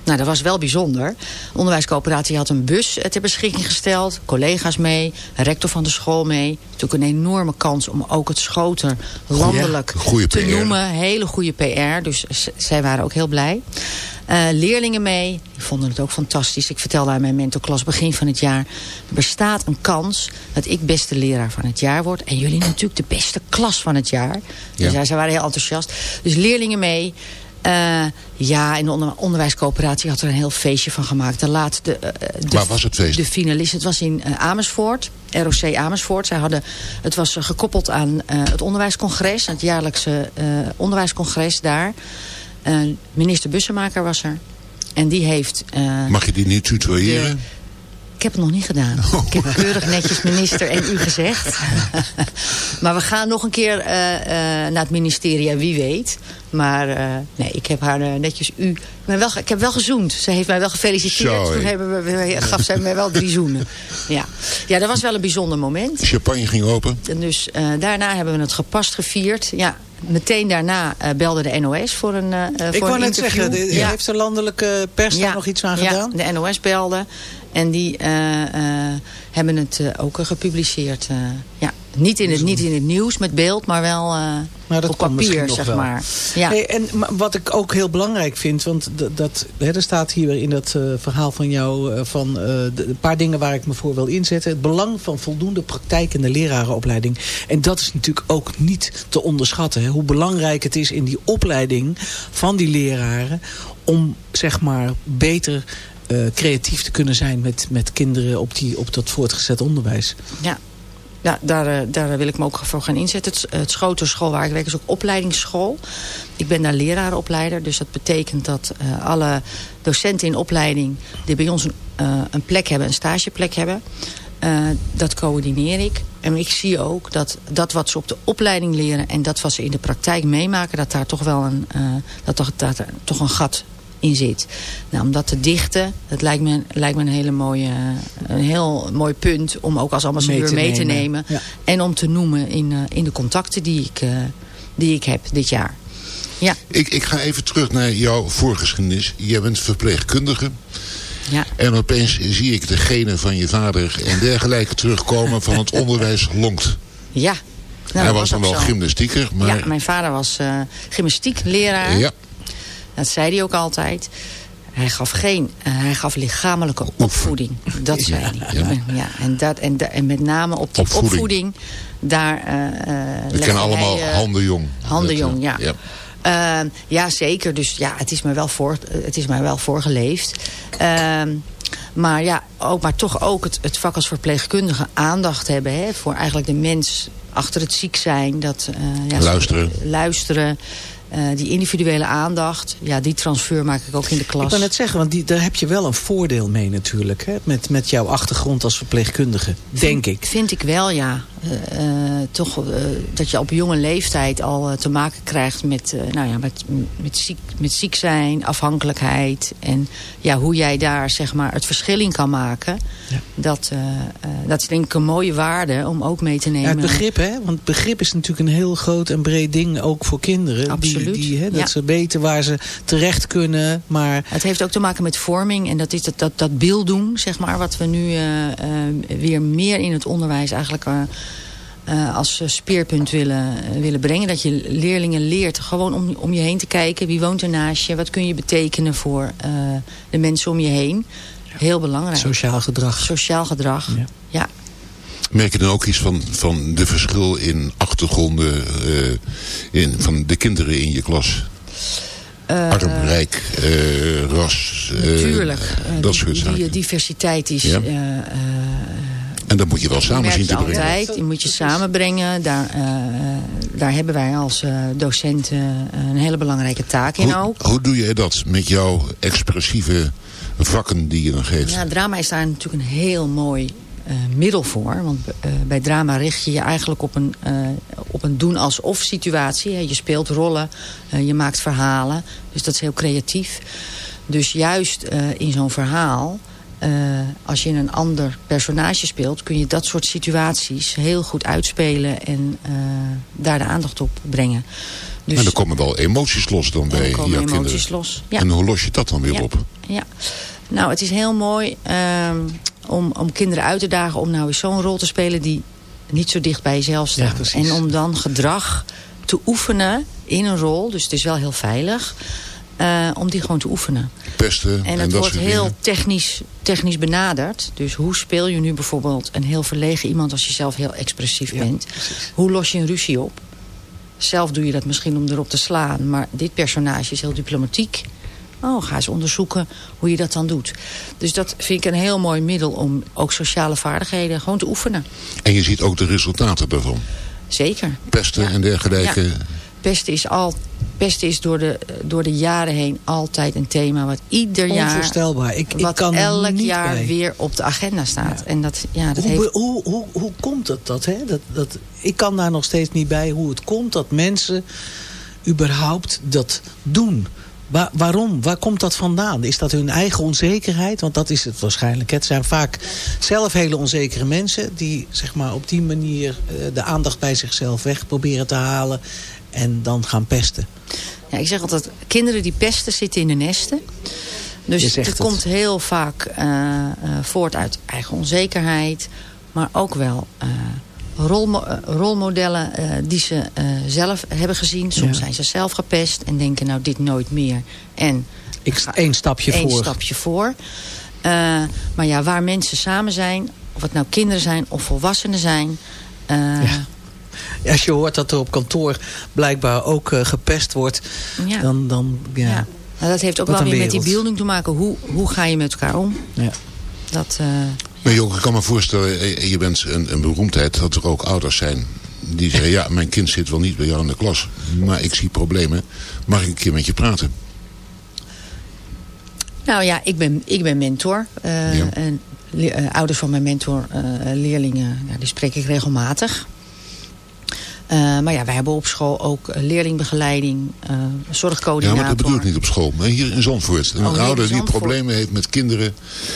nou, dat was wel bijzonder. De onderwijscoöperatie had een bus ter beschikking gesteld. Collega's mee, rector van de school mee. Natuurlijk een enorme kans om ook het schoter landelijk te PR. noemen. Hele goede PR, dus zij waren ook heel blij. Uh, leerlingen mee, die vonden het ook fantastisch. Ik vertelde aan mijn mentorklas begin van het jaar... er bestaat een kans dat ik beste leraar van het jaar word... en jullie natuurlijk de beste klas van het jaar. Dus ja. zij waren heel enthousiast. Dus leerlingen mee... Uh, ja, in de onder onderwijscoöperatie had er een heel feestje van gemaakt. De laatste, uh, de, Waar was het feest? De finalist. Het was in uh, Amersfoort. ROC Amersfoort. Zij hadden, het was gekoppeld aan het onderwijscongres. Het jaarlijkse onderwijscongres daar. minister Bussemaker was er. En die heeft... Mag je die niet tutoyeren? Ik heb het nog niet gedaan. Oh. Ik heb keurig netjes minister en u gezegd. maar we gaan nog een keer uh, uh, naar het ministerie en wie weet. Maar uh, nee, ik heb haar netjes u... Ik, ben wel, ik heb wel gezoend. Ze heeft mij wel gefeliciteerd. Toen hebben we, gaf zij mij wel drie zoenen. Ja. ja, dat was wel een bijzonder moment. Champagne ging open. En dus daarna hebben we het gepast gevierd. Ja, meteen daarna uh, belde de NOS voor een uh, Ik voor wou een net interview. zeggen, de, ja. heeft de landelijke pers ja. daar nog iets aan gedaan? Ja, de NOS belde. En die uh, hebben het ook gepubliceerd. ja. Niet in, het, niet in het nieuws met beeld, maar wel nou, dat op papier, zeg wel. maar. Ja. Hey, en wat ik ook heel belangrijk vind, want dat, hè, er staat hier in dat uh, verhaal van jou uh, van uh, een paar dingen waar ik me voor wil inzetten. Het belang van voldoende praktijk in de lerarenopleiding. En dat is natuurlijk ook niet te onderschatten. Hè, hoe belangrijk het is in die opleiding van die leraren om zeg maar beter uh, creatief te kunnen zijn met, met kinderen op, die, op dat voortgezet onderwijs. Ja, ja, daar, daar wil ik me ook voor gaan inzetten. Het, het Schoterschool waar ik werk is ook opleidingsschool. Ik ben daar lerarenopleider. Dus dat betekent dat uh, alle docenten in opleiding... die bij ons een, een plek hebben, een stageplek hebben... Dat coördineer ik. En ik zie ook dat dat wat ze op de opleiding leren... en dat wat ze in de praktijk meemaken... dat daar toch wel een, dat dat er toch een gat in zit. Nou, om dat te dichten, dat lijkt me, lijkt me een, hele mooie, een heel mooi punt om ook als ambassadeur mee te mee nemen. Te nemen ja. En om te noemen in, uh, in de contacten die ik, uh, die ik heb dit jaar. Ja. Ik, ik ga even terug naar jouw voorgeschiedenis. Jij bent verpleegkundige. Ja. En opeens zie ik de genen van je vader en dergelijke terugkomen van het onderwijs lonkt. Ja. Nou, Hij was dan wel gymnastieker. Maar... Ja, mijn vader was uh, gymnastiekleraar. Ja. Dat zei hij ook altijd. Hij gaf geen, uh, hij gaf lichamelijke opvoeding. Dat zei hij. Ja. ja. en, dat, en, en met name op die opvoeding, opvoeding daar uh, We kennen allemaal hij, uh, Handen Jong. Handen Jong, ja. ja. Uh, ja, zeker. Dus ja, het is mij wel, voor, het is mij wel voorgeleefd. Uh, maar ja, ook, maar toch ook het, het vak als verpleegkundige aandacht hebben... Hè, voor eigenlijk de mens achter het ziek zijn. Dat, uh, ja, luisteren. Luisteren. Uh, die individuele aandacht, ja, die transfer maak ik ook in de klas. Ik kan net zeggen, want die, daar heb je wel een voordeel mee natuurlijk. Hè? Met, met jouw achtergrond als verpleegkundige, denk vind, ik. Vind ik wel, ja. Uh, uh, toch dat je op jonge leeftijd al te maken krijgt met, nou ja, met, met, ziek, met ziek zijn, afhankelijkheid. En ja, hoe jij daar zeg maar, het verschil in kan maken. Ja. Dat, dat is denk ik een mooie waarde om ook mee te nemen. Ja, het begrip, hè? Want begrip is natuurlijk een heel groot en breed ding, ook voor kinderen. Absoluut. Die, die, hè, dat ja. ze weten waar ze terecht kunnen. Maar... Het heeft ook te maken met vorming. En dat is dat, dat, dat beelddoen, zeg maar. Wat we nu uh, uh, weer meer in het onderwijs eigenlijk... Uh, als speerpunt willen, willen brengen. Dat je leerlingen leert gewoon om, om je heen te kijken. Wie woont er naast je? Wat kun je betekenen voor de mensen om je heen? Heel belangrijk. Sociaal gedrag. Sociaal gedrag, ja. ja. Merk je dan ook iets van, van de verschil in achtergronden eh, in, van de kinderen in je klas? Eh, Arm, rijk, eh, ras, Natuurlijk. Dat die- soort die, zaken. diversiteit is... Ja. En dat moet je wel samen zien je te brengen. altijd. Die moet je samenbrengen. Daar, daar hebben wij als docenten een hele belangrijke taak in Hoe, ook. hoe doe jij dat met jouw expressieve vakken die je dan geeft? Ja, drama is daar natuurlijk een heel mooi middel voor. Want eh, bij drama richt je je eigenlijk op een, eh, op een doen alsof situatie. Je speelt rollen, eh, je maakt verhalen. Dus dat is heel creatief. Dus juist eh, in zo'n verhaal... eh, als je een ander personage speelt... kun je dat soort situaties heel goed uitspelen... en eh, daar de aandacht op brengen. Dus, en er komen wel emoties los dan bij komen jouw emoties kinderen. los. Ja. En hoe los je dat dan weer Ja. op? Ja, nou het is heel mooi ehm, om, om kinderen uit te dagen om nou eens zo'n rol te spelen die niet zo dicht bij jezelf staat. en om dan gedrag te oefenen in een rol, dus het is wel heel veilig, eh, om die gewoon te oefenen. Pesten en, En het dat wordt heel technisch, technisch benaderd. Dus hoe speel je nu bijvoorbeeld een heel verlegen iemand als je zelf heel expressief bent? Hoe los je een ruzie op? Zelf doe je dat misschien om erop te slaan. Maar dit personage is heel diplomatiek. Oh, ga eens onderzoeken hoe je dat dan doet. Dus dat vind ik een heel mooi middel om ook sociale vaardigheden gewoon te oefenen. En je ziet ook de resultaten daarvan. Zeker. Pesten en dergelijke. Ja. Pesten is, al, pesten is door, de, door de jaren heen altijd een thema wat ieder jaar... Onvoorstelbaar. Ik, ik wat kan elk niet jaar bij. weer op de agenda staat. En dat, ja, dat hoe, heeft... hoe, hoe, hoe komt het dat, hè? dat, dat? Ik kan daar nog steeds niet bij hoe het komt dat mensen überhaupt dat doen. Wa- waarom? Waar komt dat vandaan? Is dat hun eigen onzekerheid? Want dat is het waarschijnlijk. Het zijn vaak zelf hele onzekere mensen... die zeg maar, op die manier eh, de aandacht bij zichzelf weg proberen te halen... en dan gaan pesten. Ja, ik zeg altijd, kinderen die pesten zitten in de nesten. Dus het het. komt heel vaak eh, eh, voort uit eigen onzekerheid. Maar ook wel rolmo- eh, rolmodellen eh, die ze eh, zelf hebben gezien. Soms Ja. zijn ze zelf gepest en denken nou dit nooit meer. En Ik sta één stapje één voor. stapje voor. Maar ja, waar mensen samen zijn, of het nou kinderen zijn of volwassenen zijn... Ja. Als je hoort dat er op kantoor blijkbaar ook gepest wordt... Ja. dan, dan ja. Ja. Nou, dat heeft ook Wat wel weer met die beelding te maken. Hoe, hoe ga je met elkaar om? Ja. Dat, Maar Joke, ik kan me voorstellen, eh, je bent een, een beroemdheid, dat er ook ouders zijn die zeggen, ja, mijn kind zit wel niet bij jou in de klas, maar ik zie problemen. Mag ik een keer met je praten? Nou ja, ik ben, ik ben mentor. Eh, Ja. en eh, ouders van mijn mentor, eh, leerlingen, die spreek ik regelmatig. Eh, maar ja, wij hebben op school ook eh, leerlingbegeleiding, eh Ja, zorgcoördinator. maar dat bedoel ik niet op school. Maar hier in Zandvoort. Een Oh, in ouder die Zandvoort. problemen heeft met kinderen.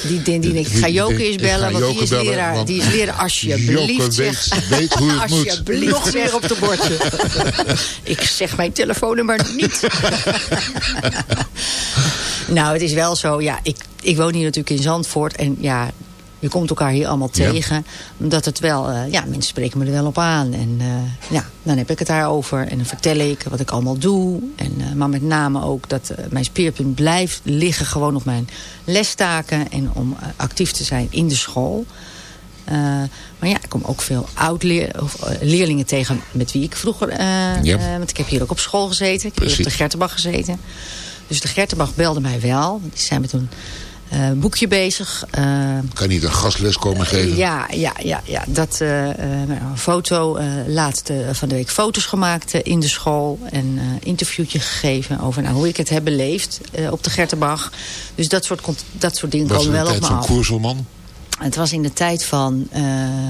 Die, die, die ik ga Joke eens bellen, want die is bellen, leraar. want Die is leraar, alsjeblieft Joke weet- weet hoe het moet. Alsjeblieft Nog meer op de bordje. ik zeg mijn telefoonnummer niet. nou, het is wel zo. Ja, ik, ik woon hier natuurlijk in Zandvoort. En ja, je komt elkaar hier allemaal Ja. tegen. Dat het wel, eh, ja, mensen spreken me er wel op aan. En eh, ja, dan heb ik het daarover. En dan vertel ik wat ik allemaal doe. En, eh, maar met name ook dat mijn speerpunt blijft liggen gewoon op mijn lestaken. En om actief te zijn in de school. Maar ja, ik kom ook veel oud-leerlingen tegen met wie ik vroeger... Ja. want ik heb hier ook op school gezeten. Ik heb hier op de. Gertenbach gezeten. Dus de Gertenbach belde mij wel. Die zijn met een eh, boekje bezig. Eh, Kan je niet een gastles komen geven? ja, ja, ja, ja. Dat, eh, eh, nou, een foto, eh laatst eh, van de week foto's gemaakt eh, in de school. En eh interviewtje gegeven over nou, hoe ik het heb beleefd eh, op de Gertenbach. Dus dat soort, dat soort dingen Was komen wel op me van af. Koerselman? Het was in de tijd van eh,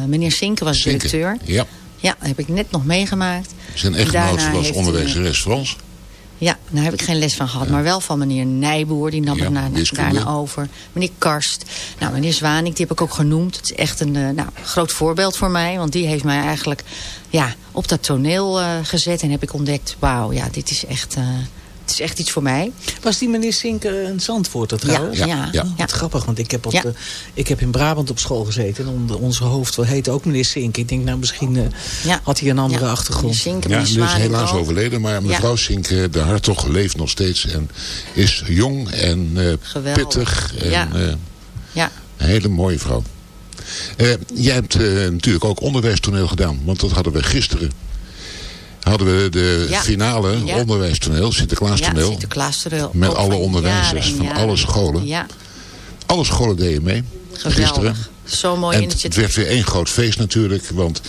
meneer Sinke was directeur. Ja. Ja, heb ik net nog meegemaakt. Zijn echtgenoot was onderwijzeres Frans. Ja, daar heb ik geen les van gehad. Maar wel van meneer Nijboer, die nam Ja, het na, daarna over. Meneer Karst. Nou, meneer Zwanik, die heb ik ook genoemd. Het is echt een eh, nou, groot voorbeeld voor mij. Want die heeft mij eigenlijk ja, op dat toneel eh, gezet. En heb ik ontdekt, wauw, ja, dit is echt... eh, het is echt iets voor mij. Was die meneer Sinker een Zandvoorter trouwens? Ja, ja, ja. Oh, wat grappig, want ik heb, op Ja. de, ik heb in Brabant op school gezeten. En onder onze hoofd heette ook meneer Sink. Ik denk, nou misschien eh, Ja. had hij een andere Ja, achtergrond. meneer Sinke, Ja, die is helaas overleden. Maar mevrouw Sinke, de Hartog, leeft nog steeds. En is jong en eh, pittig. En, Ja. eh, Ja, een hele mooie vrouw. Eh, jij hebt eh, natuurlijk ook onderwijstoneel gedaan. Want dat hadden we gisteren. Hadden we de Ja. finale Ja. onderwijstoneel, Sinterklaastoneel. Ja, Sinterklaastoneel. Met Ook alle onderwijzers van alle scholen. Ja, Alle scholen deden mee. geweldig. Gisteren. Zo'n mooi en het werd weer één groot feest natuurlijk. Want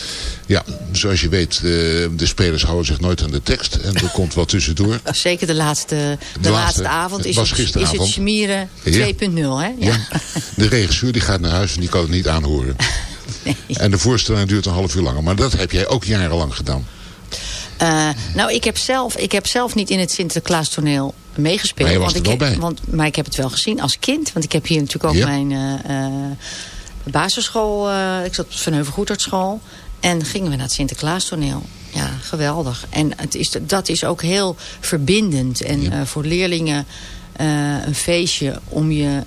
ja, zoals je weet, eh, de spelers houden zich nooit aan de tekst. En er komt wat tussendoor. Zeker de laatste, de, De laatste, laatste avond is was het, is gisteravond. het Schmieren 2.0. Hè? Ja. Ja. De regisseur die gaat naar huis en die kan het niet aanhoren. En de voorstelling duurt een half uur langer. Maar dat heb jij ook jarenlang gedaan. Eh, nou, ik heb, zelf, ik heb zelf niet in het Sinterklaastoneel meegespeeld. Maar je was want ik heb- bij. Want, maar ik heb het wel gezien als kind. Want ik heb hier natuurlijk ook Ja. mijn eh, eh, basisschool. ik zat op Van Heuvel. En gingen we naar het Sinterklaastoneel. Ja, geweldig. En het is, dat is ook heel verbindend. En voor leerlingen een feestje om je...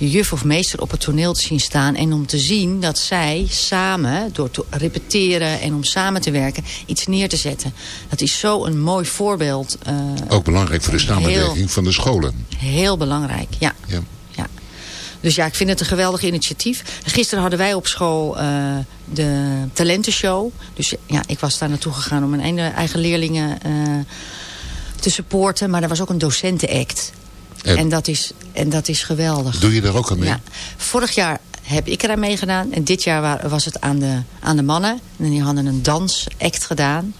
je juf of meester op het toneel te zien staan... en om te zien dat zij samen, door te repeteren en om samen te werken... iets neer te zetten. Dat is zo een mooi voorbeeld. eh, Ook belangrijk voor de samenwerking Heel. van de scholen. Heel belangrijk, ja. Ja. ja. Dus ja, ik vind het een geweldig initiatief. Gisteren hadden wij op school eh, de talentenshow. Dus ja, ik was daar naartoe gegaan om mijn eigen- eigen leerlingen eh, te supporten. Maar er was ook een docenten-act. En- En, dat is, en dat is geweldig. Doe je daar ook aan mee? Ja. Vorig jaar heb ik eraan meegedaan. En dit jaar wa- was het aan de, aan de mannen. En die hadden een dansact gedaan.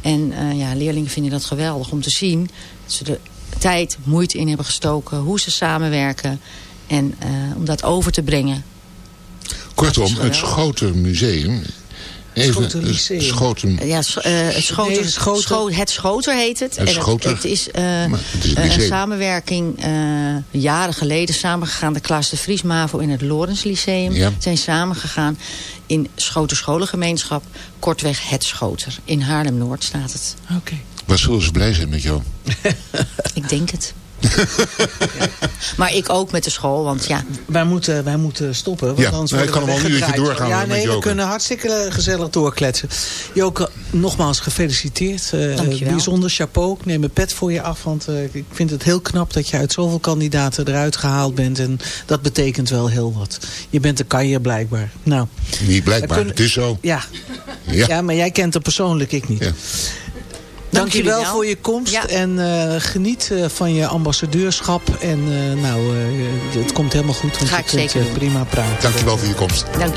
En eh, ja, leerlingen vinden dat geweldig om te zien... dat ze er tijd, moeite in hebben gestoken. Hoe ze samenwerken. En eh, om dat over te brengen. Kortom, het. Schoten Museum. Even, Schoten het Lyceum. Schoten, Ja, eh, het, schoter, Nee, Schoter. Scho- het Schoter heet het. Het En Schoter. Het, is, eh, Maar het is een eh, samenwerking eh, jaren geleden samengegaan. De Klaas de Vries MAVO en het Lorens Lyceum Ja. zijn samengegaan in Schoter Scholengemeenschap. Kortweg het Schoter. In Haarlem-Noord staat het. Oké. wat zullen ze blij zijn met jou? Ik denk het. Maar ik ook met de school, want ja... Wij moeten, wij moeten stoppen. Want Ja, anders ik worden kan we wel een uurtje doorgaan Ja, met nee, we kunnen hartstikke gezellig doorkletsen. Joke, nogmaals gefeliciteerd. Eh, Dankjewel. bijzonder chapeau. Ik neem mijn pet voor je af. Want eh, ik vind het heel knap dat je uit zoveel kandidaten eruit gehaald bent. En dat betekent wel heel wat. Je bent een kanjer blijkbaar. Nou, Niet blijkbaar, kunnen- het is zo. ja. Ja. Ja. maar jij kent hem persoonlijk, ik niet. Ja. Dankjewel jullie wel. voor je komst Ja. en eh, geniet eh, van je ambassadeurschap. En eh, nou, eh, het komt helemaal goed, want Ga je ik kunt zeker prima praten. Dankjewel voor je komst. Dank